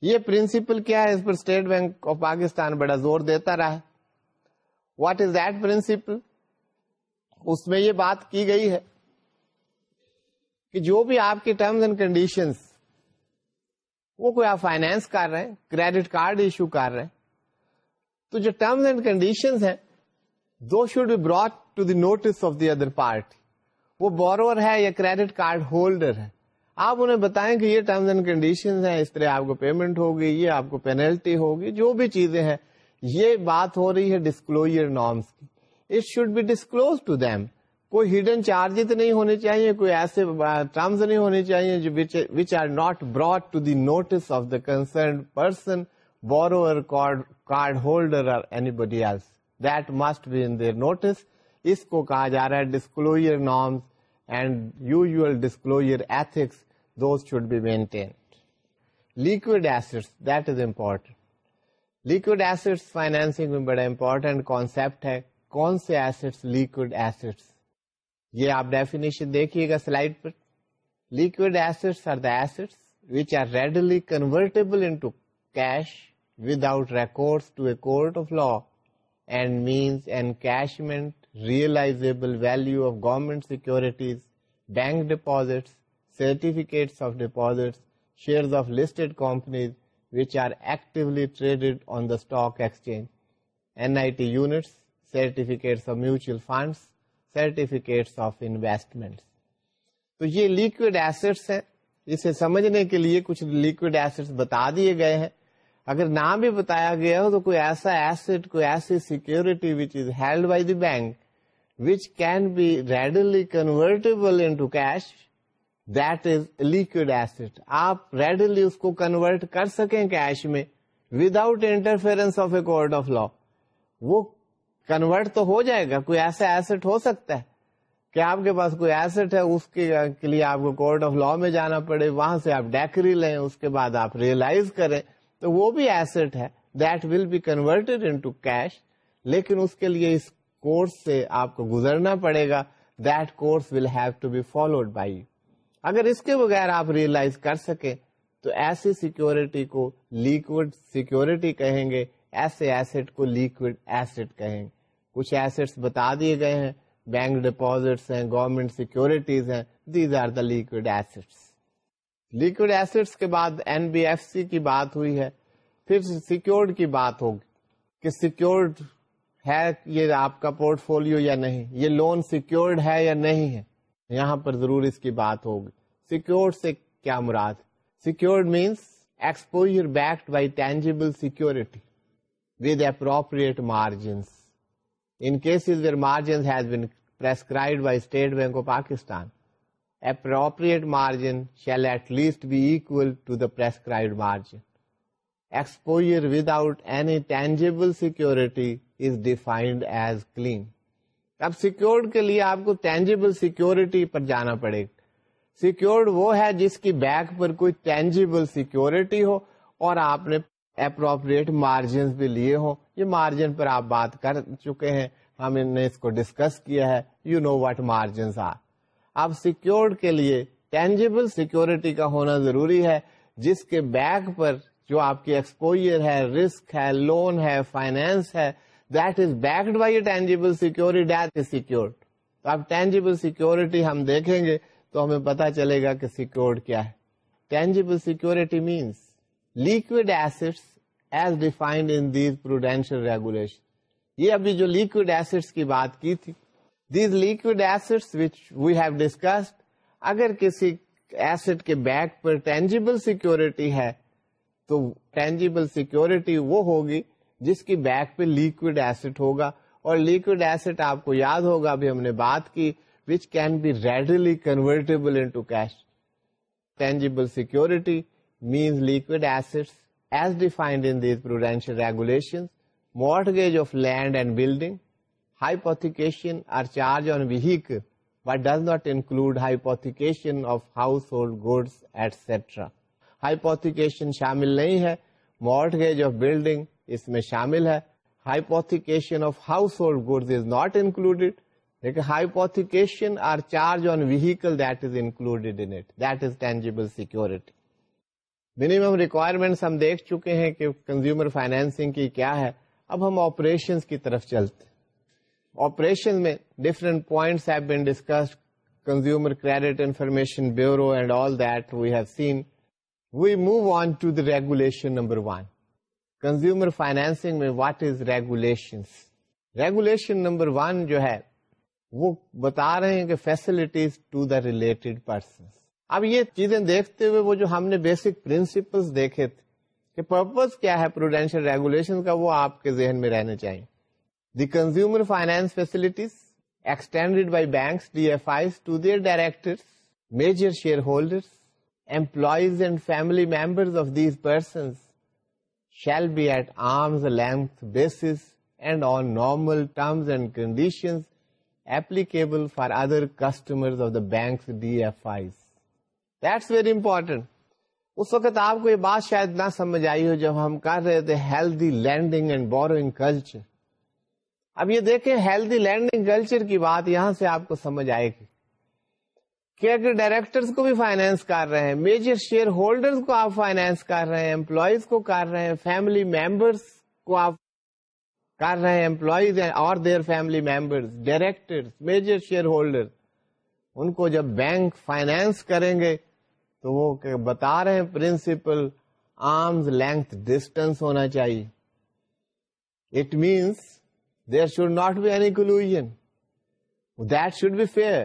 یہ پرنسپل کیا ہے؟ اس پر اسٹیٹ بینک آف پاکستان بڑا زور دیتا رہا ہے۔ واٹ از دیٹ پرنسپل اس میں یہ بات کی گئی ہے کہ جو بھی آپ کے ٹرمز اینڈ کنڈیشنز وہ کوئی آپ فائنینس کر رہے ہیں کریڈٹ کارڈ ایشو کر رہے ہیں۔ تو جو ٹرمز اینڈ کنڈیشن ہے those should be brought to the notice of the other part وہ بورور ہے یا کریڈٹ کارڈ ہولڈر ہے، آپ انہیں بتائیں کہ یہ ٹرمز اینڈ کنڈیشن ہیں، اس طرح آپ کو پیمنٹ ہوگی، یہ آپ کو پینلٹی ہوگی، جو بھی چیزیں ہیں، یہ بات ہو رہی ہے ڈسکلوجر نارمس کی۔ It should be disclose to them کوئی ہڈن چارجز نہیں ہونے چاہیے، کوئی ایسے ٹرمز نہیں ہونے چاہیے which are not brought to the notice of the concern person borrower card holder اور anybody else that must be in their notice اس کو کہا جا رہا ہے disclosure norms and usual disclosure ethics those should be maintained liquid asset that is important liquid asset financing میں بڑا important concept ہے کون سے ایسٹس لیکوڈ ایسٹس یہ آپ ڈیفینیشن دیکھیے گا slide per liquid assets are the assets which are readily convertible into cash without recourse to a court of law and realisable value of government securities bank deposits certificates of deposit shares of listed companies which are actually traded on the stock exchange N I T units certificates of mutual funds certificates of investment تو یہ liquid assets ہیں اسے سمجھنے کے لیے کچھ liquid assets بتا دیے گئے ہیں اگر نہ بھی بتایا گیا ہو تو کوئی ایسا ایسٹ کوئی ایسی security which is held by the bank which can be readily convertible into cash that is liquid asset آپ ریڈلی اس کو کنورٹ کر سکیں کیش میں without interference of a court of law وہ کنورٹ تو ہو جائے گا، کوئی ایسا ایسٹ ہو سکتا ہے کہ آپ کے پاس کوئی ایسٹ ہے، اس کے لیے آپ کو کورٹ آف لا میں جانا پڑے، وہاں سے آپ ڈیکری لیں، اس کے بعد آپ ریئلائز کریں۔ تو وہ بھی ایسٹ ہے that will be converted into cash لیکن اس کے لیے اس کورس سے آپ کو گزرنا پڑے گا that course will have to be followed by اگر اس کے بغیر آپ ریئلائز کر سکیں تو ایسی سیکورٹی کو لیکوڈ سیکورٹی کہیں گے، ایسے ایسٹ کو لیکوڈ ایسٹ کہیں گے۔ کچھ ایسٹس بتا دیے گئے ہیں بینک ڈپوزٹس ہیں گورنمنٹ سیکورٹیز ہیں these are the liquid assets liquid assets کے بعد این بی ایف سی کی بات ہوئی ہے، پھر سیکورڈ کی بات ہوگی، کہ سیکورڈ ہے یہ آپ کا پورٹ فولو یا نہیں؟ یہ لون سیکورڈ ہے یا نہیں ہے؟ یہاں پر ضرور اس کی بات ہوگی۔ سیکورڈ سے کیا مراد؟ Secured means exposure backed by tangible security with appropriate margins in cases where margin has been prescribed by State Bank of Pakistan appropriate margin shall at least be equal to the prescribed margin. Exposure without any tangible security is defined as clean. اب secured کے لیے آپ کو tangible security پر جانا پڑے۔ گا secured وہ ہے جس کی بیک پر کوئی ٹینجیبل سیکورٹی ہو اور آپ نے اپروپریٹ مارجن بھی لیے ہوں۔ یہ مارجن پر آپ بات کر چکے ہیں۔ ہم نے اس کو ڈسکس کیا ہے۔ You know what margins are اب سیکورڈ کے لیے ٹینجیبل سیکورٹی کا ہونا ضروری ہے۔ جس کے بیک پر جو آپ کی ایکسپوئر ہے رسک ہے لون ہے فائنینس ہے that is backed by tangible security that is secured تو اب ٹینجیبل سیکورٹی ہم دیکھیں گے تو ہمیں پتا چلے گا کہ سیکورڈ کیا ہے۔ Tangible security means liquid assets as defined in these prudential regulation یہ ابھی جو لیکوڈ ایسٹس کی بات کی تھی۔ These liquid assets which we have discussed اگر کسی ایسٹ کے بیک پر ٹینجیبل سیکورٹی ہے تو ٹینجیبل سیکورٹی وہ ہوگی جس کی بیک پہ لیکوڈ ایسٹ ہوگا اور لیکوڈ ایسٹ آپ کو یاد ہوگا ابھی ہم نے بات کی which can be readily convertible in cash tangible security means liquid asset as defined in these prudential regulation mortgage of land and building, hypothecation are charged on vehicle but does not include hypothecation of household goods etc. hypothecation شامل نہیں ہے mortgage of building اس میں شامل ہے۔ Hypothecation of household goods is not included. لیکن hypothecation are charged on vehicle that is included in it. That is tangible security. Minimum requirements ہم دیکھ چکے ہیں کہ کنزیومر فائنینسنگ کی کیا ہے۔ اب ہم آپریشن کی طرف چلتے آپریشن میں different points have been discussed consumer credit information bureau and all that we have seen we move on to the regulation number one consumer financing میں what is regulation regulation number one جو ہے، وہ بتا رہے ہیں کہ facilities to the related person اب یہ چیزیں دیکھتے ہوئے وہ جو ہم نے بیسک پرنسپل دیکھے تھے کہ پرپز کیا ہے پروڈینشیل ریگولیشن کا، وہ آپ کے ذہن میں رہنے چاہیے. The consumer finance facilities extended by banks D F I to their director major shareholder employees and family members of these persons shall be at arm's length basis and on normal terms and condition applicable for other customer of the banks D F I that's very important اس وقت آپ کو یہ بات شاید نہ سمجھ آئی ہو جب ہم کر رہے تھے healthy lending and borrowing culture اب یہ دیکھیں ہیلدی لینڈنگ کلچر کی بات یہاں سے آپ کو سمجھ آئے گی۔ کہ اگر ڈائریکٹر کو بھی فائنینس کر رہے ہیں میجر شیئر ہولڈر کو آپ فائنینس کر رہے ہیں امپلائیز کو کر رہے ہیں فیملی ممبرس کو آپ کر رہے ہیں امپلائیز اور their family member director major shareholder ان کو جب بینک فائنینس کریں گے تو وہ بتا رہے ہیں پرنسپل آرمز لینتھ ڈسٹینس ہونا چاہیے۔ It means there should not be any collusion that should be fair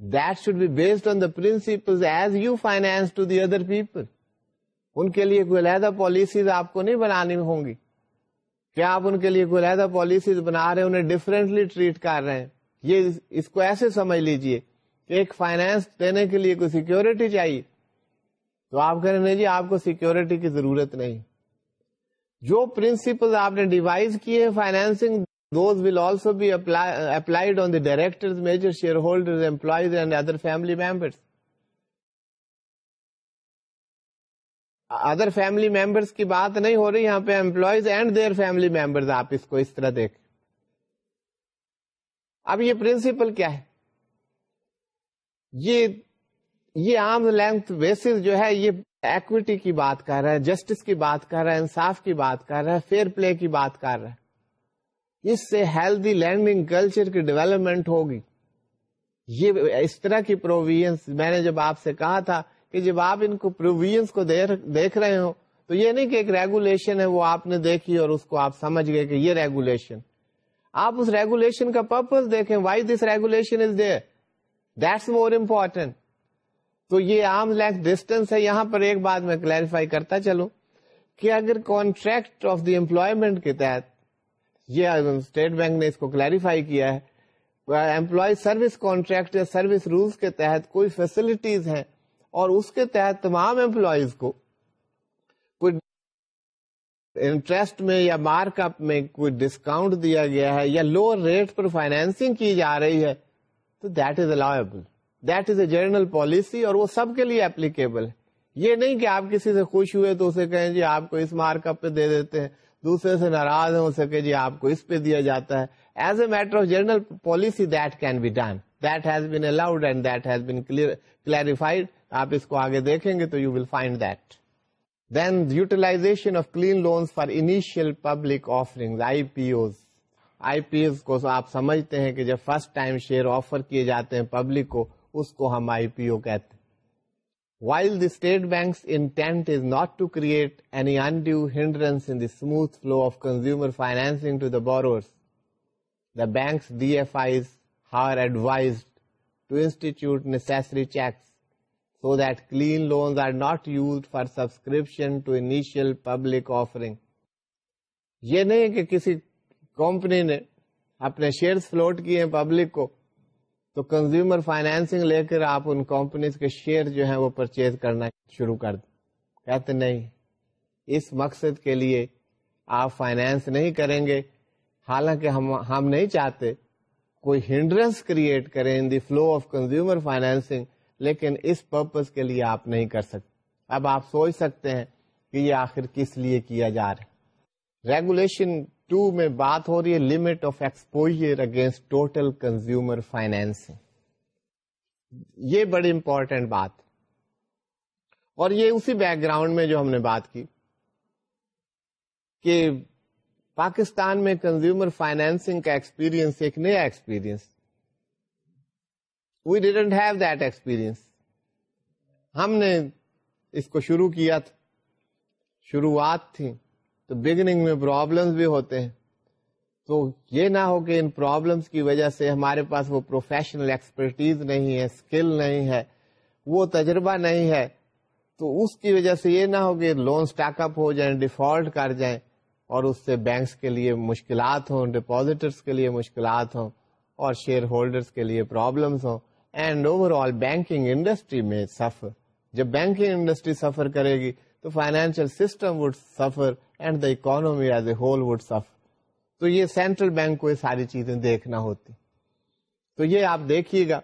that should be based on the principle as you finance to the other people ان کے لیے کوئی علیحدہ پالیسیز آپ کو نہیں بنانی ہوں گی۔ کیا آپ ان کے لیے کوئی علیحدہ پالیسیز بنا رہے ہیں؟ انہیں ڈفرینٹلی ٹریٹ کر رہے ہیں۔ یہ اس کو ایسے سمجھ لیجیے کہ ایک فائنینس دینے کے لیے کوئی سیکورٹی چاہیے۔ تو آپ کہہ رہے ہیں جی آپ کو سیکورٹی کی ضرورت نہیں۔ جو پرنسپل آپ نے ڈیوائز کیے ہیں financing those will also be applied on the director major shareholder employees and other family members other family members کی بات نہیں ہو رہی، یہاں پہ employees and their family members آپ اس کو اس طرح دیکھ۔ اب یہ پرنسپل کیا ہے؟ یہ یہ عام لینتھ بیسس جو ہے، یہ ایکوٹی کی بات کر رہا ہے جسٹس کی بات کر رہا ہے، انصاف کی بات کر رہا ہے فیئر پلے کی بات کر رہا ہے۔ اس سے ہیلدی لینڈنگ کلچر کی ڈیولپمنٹ ہوگی۔ یہ اس طرح کی پروویژ میں نے جب آپ سے کہا تھا کہ جب آپ ان کو پروویژ کو دیکھ رہے ہو، تو یہ نہیں کہ ایک ریگولیشن ہے وہ آپ نے دیکھی اور اس کو آپ سمجھ گئے کہ یہ ریگولیشن آپ اس ریگولیشن کا پرپز دیکھیں why this regulation is there that's more important تو یہ آرم لینتھ ڈسٹینس ہے۔ یہاں پر ایک بات میں کلیریفائی کرتا چلوں کہ اگر کانٹریکٹ آف دی امپلائمنٹ کے تحت یہ اسٹیٹ بینک نے اس کو کلیریفائی کیا ہے۔ امپلائی سروس کانٹریکٹ یا سروس رولس کے تحت کوئی فیسلٹیز ہیں اور اس کے تحت تمام امپلائیز کو کوئی انٹرسٹ میں یا مارک اپ میں کوئی ڈسکاؤنٹ دیا گیا ہے یا لوور ریٹ پر فائنینسنگ کی جا رہی ہے تو that is allowable that is a general policy اور وہ سب کے لیے اپلیکیبل ہے۔ یہ نہیں کہ آپ کسی سے خوش ہوئے تو اسے کہیں جی آپ کو اس مارک اپ پہ دے دیتے ہیں۔ دوسرے سے ناراض ہو سکے جی آپ کو اس پہ دیا جاتا ہے۔ As a matter of general policy that can be done that has been allowed and that has been clarified آپ اس کو آگے دیکھیں گے تو you will find that then utilisation of clean loans for initial public offering I P Os I P S کو آپ سمجھتے ہیں کہ جب فرسٹ ٹائم شیئر آفر کیے جاتے ہیں پبلک کو، اس کو ہم آئی پی او کہتے ہیں۔ While the State Bank's intent is not to create any undue hindrance in smooth flow of consumer financing to the borrowers the banks D F Is are advised to institute necessary checks so that clean loans are not use for subscription to initial public offering یہ نہیں کہ کسی company نے اپنے share float کیے ہیں public کو تو کنزیومر فائنینسنگ لے کر آپ ان کمپنیز کے شیئر جو ہیں وہ پرچیز کرنا شروع کر دیں۔ کہتے نہیں، اس مقصد کے لیے آپ فائنینس نہیں کریں گے۔ حالانکہ ہم ہم نہیں چاہتے کوئی ہنڈرنس کریٹ کریں in the flow of consumer financing لیکن اس پرپز کے لیے آپ نہیں کر سکتے۔ اب آپ سوچ سکتے ہیں کہ یہ آخر کس لیے کیا جا رہا ہے۔ ریگولیشن ٹو میں بات ہو رہی ہے limit of exposure against total consumer financing یہ بڑی امپورٹینٹ بات. اور یہ اسی بیک گراؤنڈ میں جو ہم نے بات کی کہ پاکستان میں کنزیومر فائنینسنگ کا ایکسپیرئنس ایک نیا experience we didn't have that experience ہم نے اس کو شروع کیا تھا. شروعات تھی. تو بگننگ میں پرابلمس بھی ہوتے ہیں۔ تو یہ نہ ہو کہ ان پرابلمس کی وجہ سے ہمارے پاس وہ پروفیشنل ایکسپرٹیز نہیں ہے اسکل نہیں ہے، وہ تجربہ نہیں ہے۔ تو اس کی وجہ سے یہ نہ ہو کہ لون اسٹیک اپ ہو جائیں ڈیفالٹ کر جائیں اور اس سے بینکس کے لیے مشکلات ہوں ڈپازیٹرس کے لیے مشکلات ہوں اور شیئر ہولڈرس کے لیے پرابلمس ہوں۔ And over all banking industry میں سفر۔ جب بینکنگ انڈسٹری سفر کرے گی تو financial system would suffer and the economy as a whole would suffer تو یہ سینٹرل بینک کو یہ ساری چیزیں دیکھنا ہوتی. تو یہ آپ دیکھیے گا.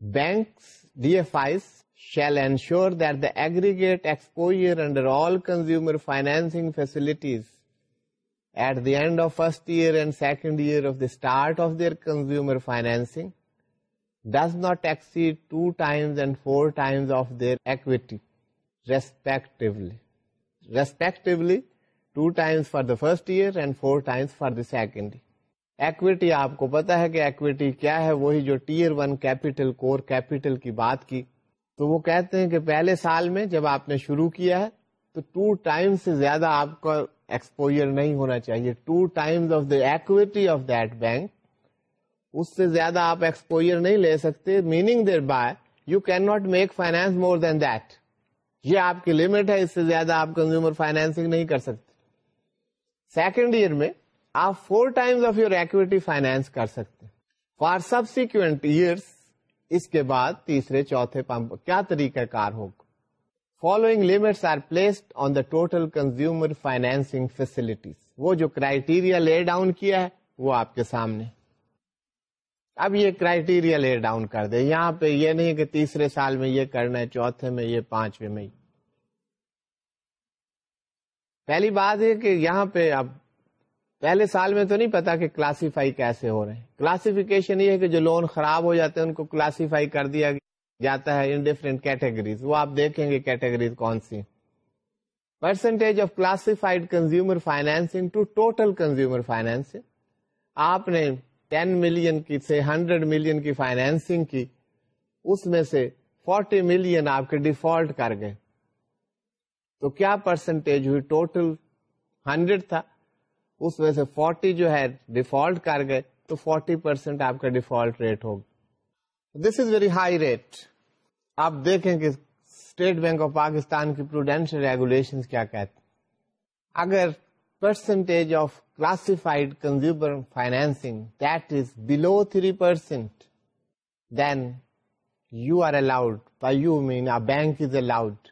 Banks D F Is shall ensure that the aggregate exposure under all consumer financing facilities at the end of first year and second year of the start of their consumer financing does not exceed two times and four times of their equity respectively respectively two times for the first year and four times for the second equity آپ کو پتا ہے کہ equity کیا ہے، وہی جو tier one capital core capital کی بات کی۔ تو وہ کہتے ہیں کہ پہلے سال میں جب آپ نے شروع کیا ہے، تو ٹو ٹائم سے زیادہ آپ کا ایکسپوئر نہیں ہونا چاہیے۔ Two times of the equity of that bank, اس سے زیادہ آپ ایکسپوئر نہیں لے سکتے۔ Meaning thereby you can not make finance more than that یہ آپ کی لمٹ ہے، اس سے زیادہ آپ کنزیومر فائنینسنگ نہیں کر سکتے۔ سیکنڈ ایئر میں آپ four times of your equity finance کر سکتے فار سبسیکوینٹ ایئرس اس کے بعد تیسرے، چوتھے پمپ، کیا طریقہ کار ہوگا؟ Following limits are placed on the total consumer financing facilities وہ جو کرائٹیریا لے ڈاؤن کیا ہے، وہ آپ کے سامنے۔ اب یہ کرائٹیریا لے ڈاؤن کر دے یہاں پہ یہ نہیں کہ تیسرے سال میں یہ کرنا ہے، چوتھے میں یہ، پانچویں میں پہلی بات ہے کہ یہاں پہ اب پہلے سال میں تو نہیں پتا کہ کلاسیفائی کیسے ہو رہے ہیں۔ کلاسیفیکیشن یہ ہے کہ جو لون خراب ہو جاتے ہیں، ان کو کلاسیفائی کر دیا جاتا ہے ان ڈفرینٹ کیٹیگریز وہ آپ دیکھیں گے کیٹیگریز کون سی percentage of classified consumer financing to total consumer financing آپ نے ٹین ملین کی سے ہنڈریڈ ملین کی فائنینسنگ کی، اس میں سے فورٹی ملین آپ کے ڈیفالٹ کر گئے۔ تو کیا پرسنٹیج ہوئی؟ ٹوٹل ہنڈریڈ تھا۔ اس میں سے فورٹی جو ہے ڈیفالٹ کر گئے۔ تو فورٹی پرسینٹ آپ کا ڈیفالٹ ریٹ ہوگا۔ This is very high rate آپ دیکھیں کہ اسٹیٹ بینک آف پاکستان کی پروڈینشیل ریگولیشن کیا کہتے اگر percentage of classified consumer financing that is below three percent then you are allowed by you mean bank is allowed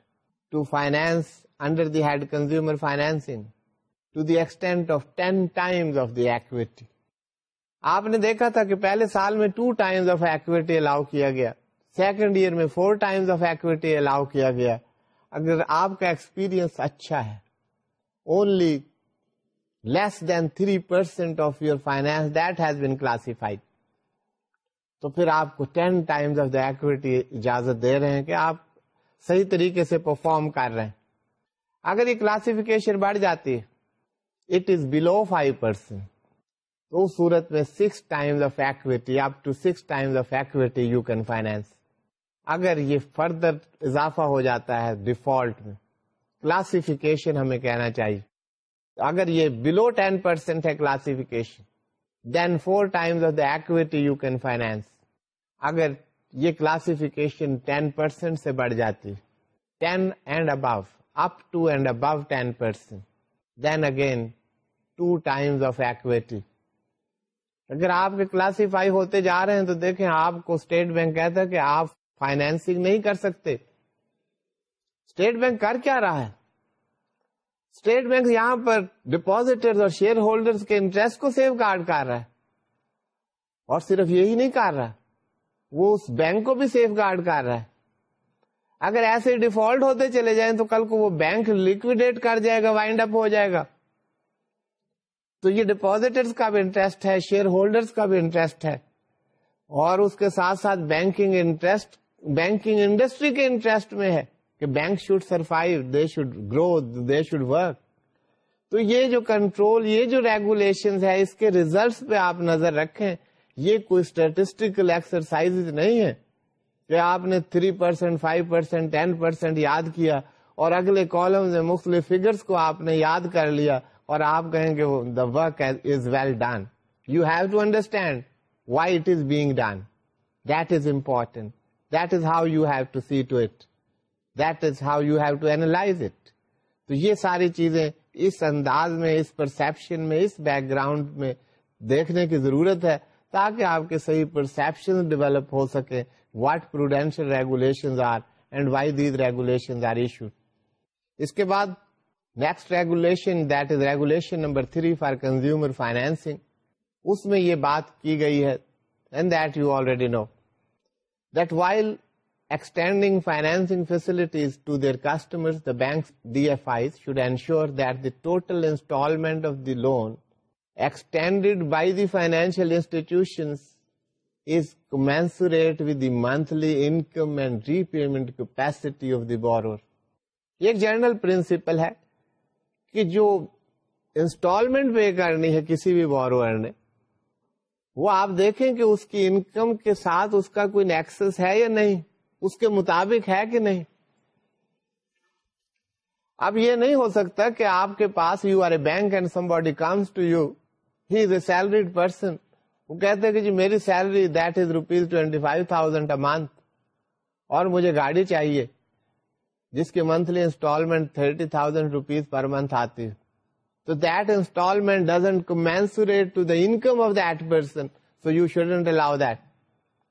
to finance under the head consumer financing to the extent of ten times of the equity آپ نے دیکھا تھا کہ پہلے سال میں two times of equity allow کیا گیا سیکنڈ ایئر میں four times of equity allow کیا گیا اگر آپ کا ایکسپیرئنس اچھا ہے only less than three percent of your finance that has been classified تو پھر آپ کو ten times of the equity اجازت دے رہے ہیں کہ آپ صحیح طریقے سے پرفارم کر رہے ہیں۔ اگر یہ کلاسیفیکیشن بڑھ جاتی ہے it is below five percent تو صورت میں six times of equity up to six times of equity you can finance اگر یہ فردر اضافہ ہو جاتا ہے ڈیفالٹ میں کلاسیفیکیشن ہمیں کہنا چاہیے۔ اگر یہ بلو ٹین پرسینٹ ہے classification then four times of the equity you can finance اگر یہ کلاسیفیکیشن ٹین پرسینٹ سے بڑھ جاتی۔ Ten and above up to and above ten percent then again two times of equity اگر آپ کے classify ہوتے جا رہے ہیں تو دیکھیں آپ کو اسٹیٹ بینک کہتا ہے کہ آپ فائنینسنگ نہیں کر سکتے۔ اسٹیٹ بینک کر کیا رہا ہے؟ اسٹیٹ بینک یہاں پر ڈپوزٹر اور شیئر ہولڈر کے انٹرسٹ کو سیو گارڈ کر رہا ہے۔ اور صرف یہی نہیں کر رہا۔ وہ اس بینک کو بھی سیف گارڈ کر رہا ہے۔ اگر ایسے ڈیفالٹ ہوتے چلے جائیں تو کل کو وہ بینک لکوڈیٹ کر جائے گا وائنڈ اپ ہو جائے گا۔ تو یہ ڈپوزٹرز کا بھی انٹرسٹ ہے شیئر ہولڈرز کا بھی انٹرسٹ ہے۔ اور اس کے ساتھ ساتھ بینکنگ انٹرسٹ بینکنگ انڈسٹری کے انٹرسٹ میں ہے کہ bank should survive they should grow they should work تو یہ جو کنٹرول یہ جو ریگولیشن ہے، اس کے ریزلٹس پہ آپ نظر رکھیں۔ یہ کوئی اسٹیٹسٹیکل ایکسرسائز نہیں ہے کہ آپ نے three percent five percent ten percent یاد کیا اور اگلے کالم میں مختلف فیگرس کو آپ نے یاد کر لیا اور آپ کہیں گے the work is well done you have to understand why it is being done that is important that is how you have to see to it that is how you have to analyse it تو یہ ساری چیزیں اس انداز میں، اس perception میں، اس بیک گراؤنڈ میں دیکھنے کی ضرورت ہے۔ تاکہ آپ کے صحیح پرسپشن ڈیولپ ہو سکے what prudential regulation are and why these regulation are issued اس کے بعد next regulation that is regulation number three for consumer financing اس میں یہ بات کی گئی ہے and that you already know that while extending financing facilities to their customer the bank D F I should ensure that the total instalment of the loan extended by the financial institutions is commensurate with the monthly income and repayment capacity of the borrower. یہ ایک general principle ہے کہ جو instalment pay کرنی ہے کسی بھی borrower نے، وہ آپ دیکھیں کہ اس کی انکم کے ساتھ اس کا کوئی نیکسس ہے یا نہیں، اس کے مطابق ہے کہ نہیں اب یہ نہیں ہو سکتا کہ آپ کے پاس you are a bank and somebody comes to you he is a salaried person وہ کہتے کہ جی میری salary that is rupees twenty five thousand a month اور مجھے گاڑی چاہیے جس کی monthly instalment thirty thousand rupees پر منتھ آتی ہے۔ تو that instalment doesn't commensurate to the income of that person so you shouldn't allow that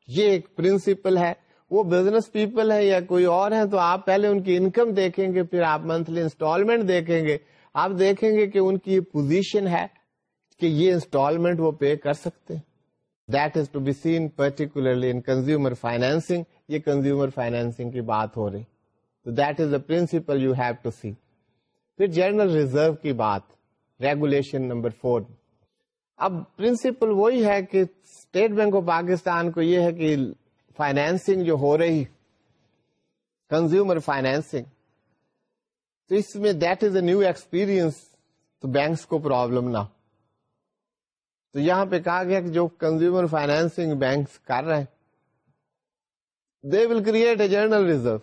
یہ ایک پرنسپل ہے۔ وہ بزنس پیپل ہے یا کوئی اور ہے تو آپ پہلے ان کی انکم دیکھیں گے، پھر آپ منتھلی انسٹالمنٹ دیکھیں گے۔ آپ دیکھیں گے کہ ان کی پوزیشن ہے۔ کہ یہ انسٹالمنٹ وہ پے کر سکتے that is to be seen particularly in consumer financing یہ کنزیومر فائنینسنگ کی بات ہو رہی. تو that is the principle you have to see پھر جنرل ریزرو کی بات. ریگولیشن نمبر فور اب پرنسپل وہی ہے کہ اسٹیٹ بینک آف پاکستان کو یہ ہے کہ فائنینسنگ جو ہو رہی. کنزیومر فائنینسنگ تو اس میں that is a new experience تو بینکس کو پرابلم نہ تو یہاں پہ کہا گیا کہ جو کنزیومر فائنینسنگ بینکس کر رہے ہیں they will create a general reserve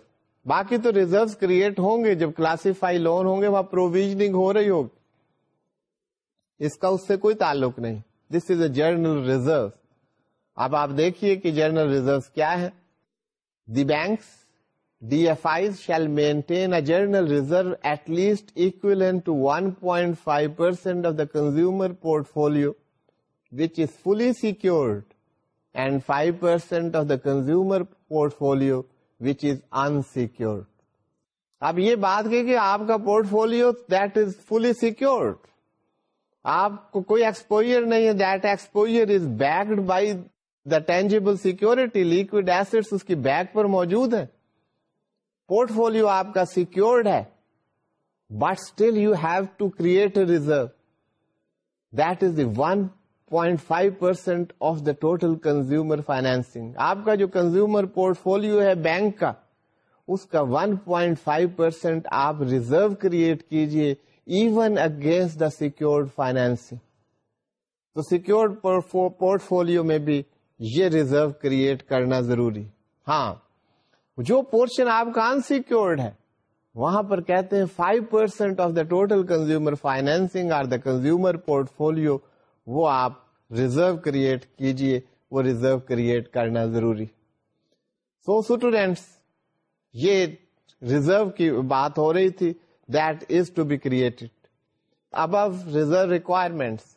باقی تو ریزرو کریٹ ہوں گے، جب کلاسیفائی لون ہوں گے، وہاں پروویژنگ ہو رہی ہوگی. اس کا اس سے کوئی تعلق نہیں. This is a general reserve اب آپ دیکھیے کہ جرنل ریزرو کیا ہے the banks D F I shall maintain a general reserve at least equal to one point five percent of the consumer portfolio which is fully secured and five percent of the consumer portfolio which is unsecured اب یہ بات کہ آپ کا portfolio that is fully secured آپ کو کوئی exposure نہیں ہے that exposure is backed by the tangible security liquid asset اس کی بیک پر موجود ہے پورٹ فولو آپ کا سیکورڈ ہے but still you have to create a reserve that is the one point five percent of the total consumer financing آپ کا جو کنزیومر پورٹ فولو ہے بینک کا اس کا ون پوائنٹ فائیو پرسینٹ آپ ریزرو کریٹ کیجیے even against the secured financing تو سیکورڈ پورٹ فولو میں بھی یہ ریزرو کریٹ کرنا ضروری ہاں جو پورشن آپ کا انسیکورڈ ہے وہاں پر کہتے ہیں five percent of the total consumer financing اور دا کنزیومر پورٹ فولو وہ آپ ریزرو کریٹ کیجیے، وہ ریزرو کریٹ کرنا ضروری سو اسٹوڈینٹس یہ ریزرو کی بات ہو رہی تھی، that is to be created. Above reserve requirements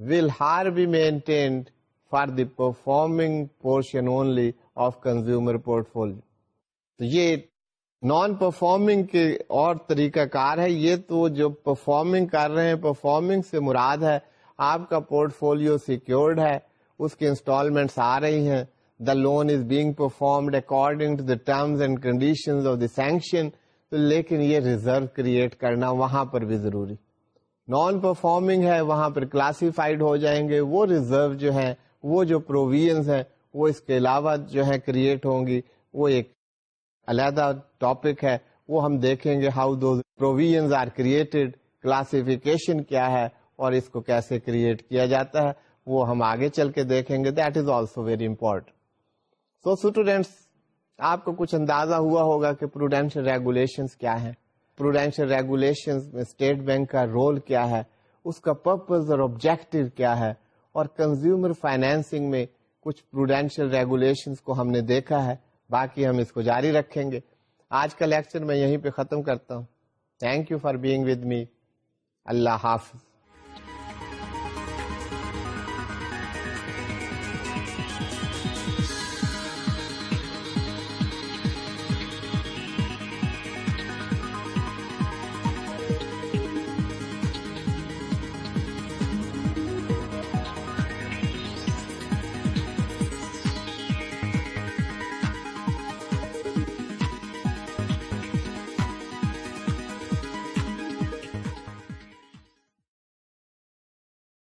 will hard be maintained for the performing portion only of consumer portfolio. تو یہ نان پرفارمنگ کے اور طریقہ کار ہے، یہ تو جو پرفارمنگ کر رہے ہیں پرفارمنگ سے مراد ہے آپ کا پورٹ فولو سیکورڈ ہے، اس کی انسٹالمنٹس آ رہی ہیں۔ The loan is being performed according to the terms and condition of the sanction لیکن یہ ریزرو کریٹ کرنا وہاں پر بھی ضروری۔ نان پرفارمنگ ہے، وہاں پر کلاسیفائڈ ہو جائیں گے۔ وہ ریزرو جو ہے وہ جو پروویژ ہیں، وہ اس کے علاوہ جو ہے کریٹ ہوں گی۔ وہ ایک علیحدہ ٹاپک ہے۔ وہ ہم دیکھیں گے how do provision are created classification کیا ہے۔ اور اس کو کیسے کریٹ کیا جاتا ہے، وہ ہم آگے چل کے دیکھیں گے۔ That is also very important so students آپ کو کچھ اندازہ ہوا ہوگا کہ پروڈینشل ریگولیشن کیا ہے پروڈینشل ریگولیشن میں اسٹیٹ بینک کا رول کیا ہے، اس کا پرپز اور آبجیکٹو کیا ہے۔ اور کنزیومر فائنینسنگ میں کچھ پروڈینشل ریگولیشن کو ہم نے دیکھا ہے، باقی ہم اس کو جاری رکھیں گے۔ آج کا لیکچر میں یہیں پہ ختم کرتا ہوں۔ Thank you for being with me اللہ حافظ۔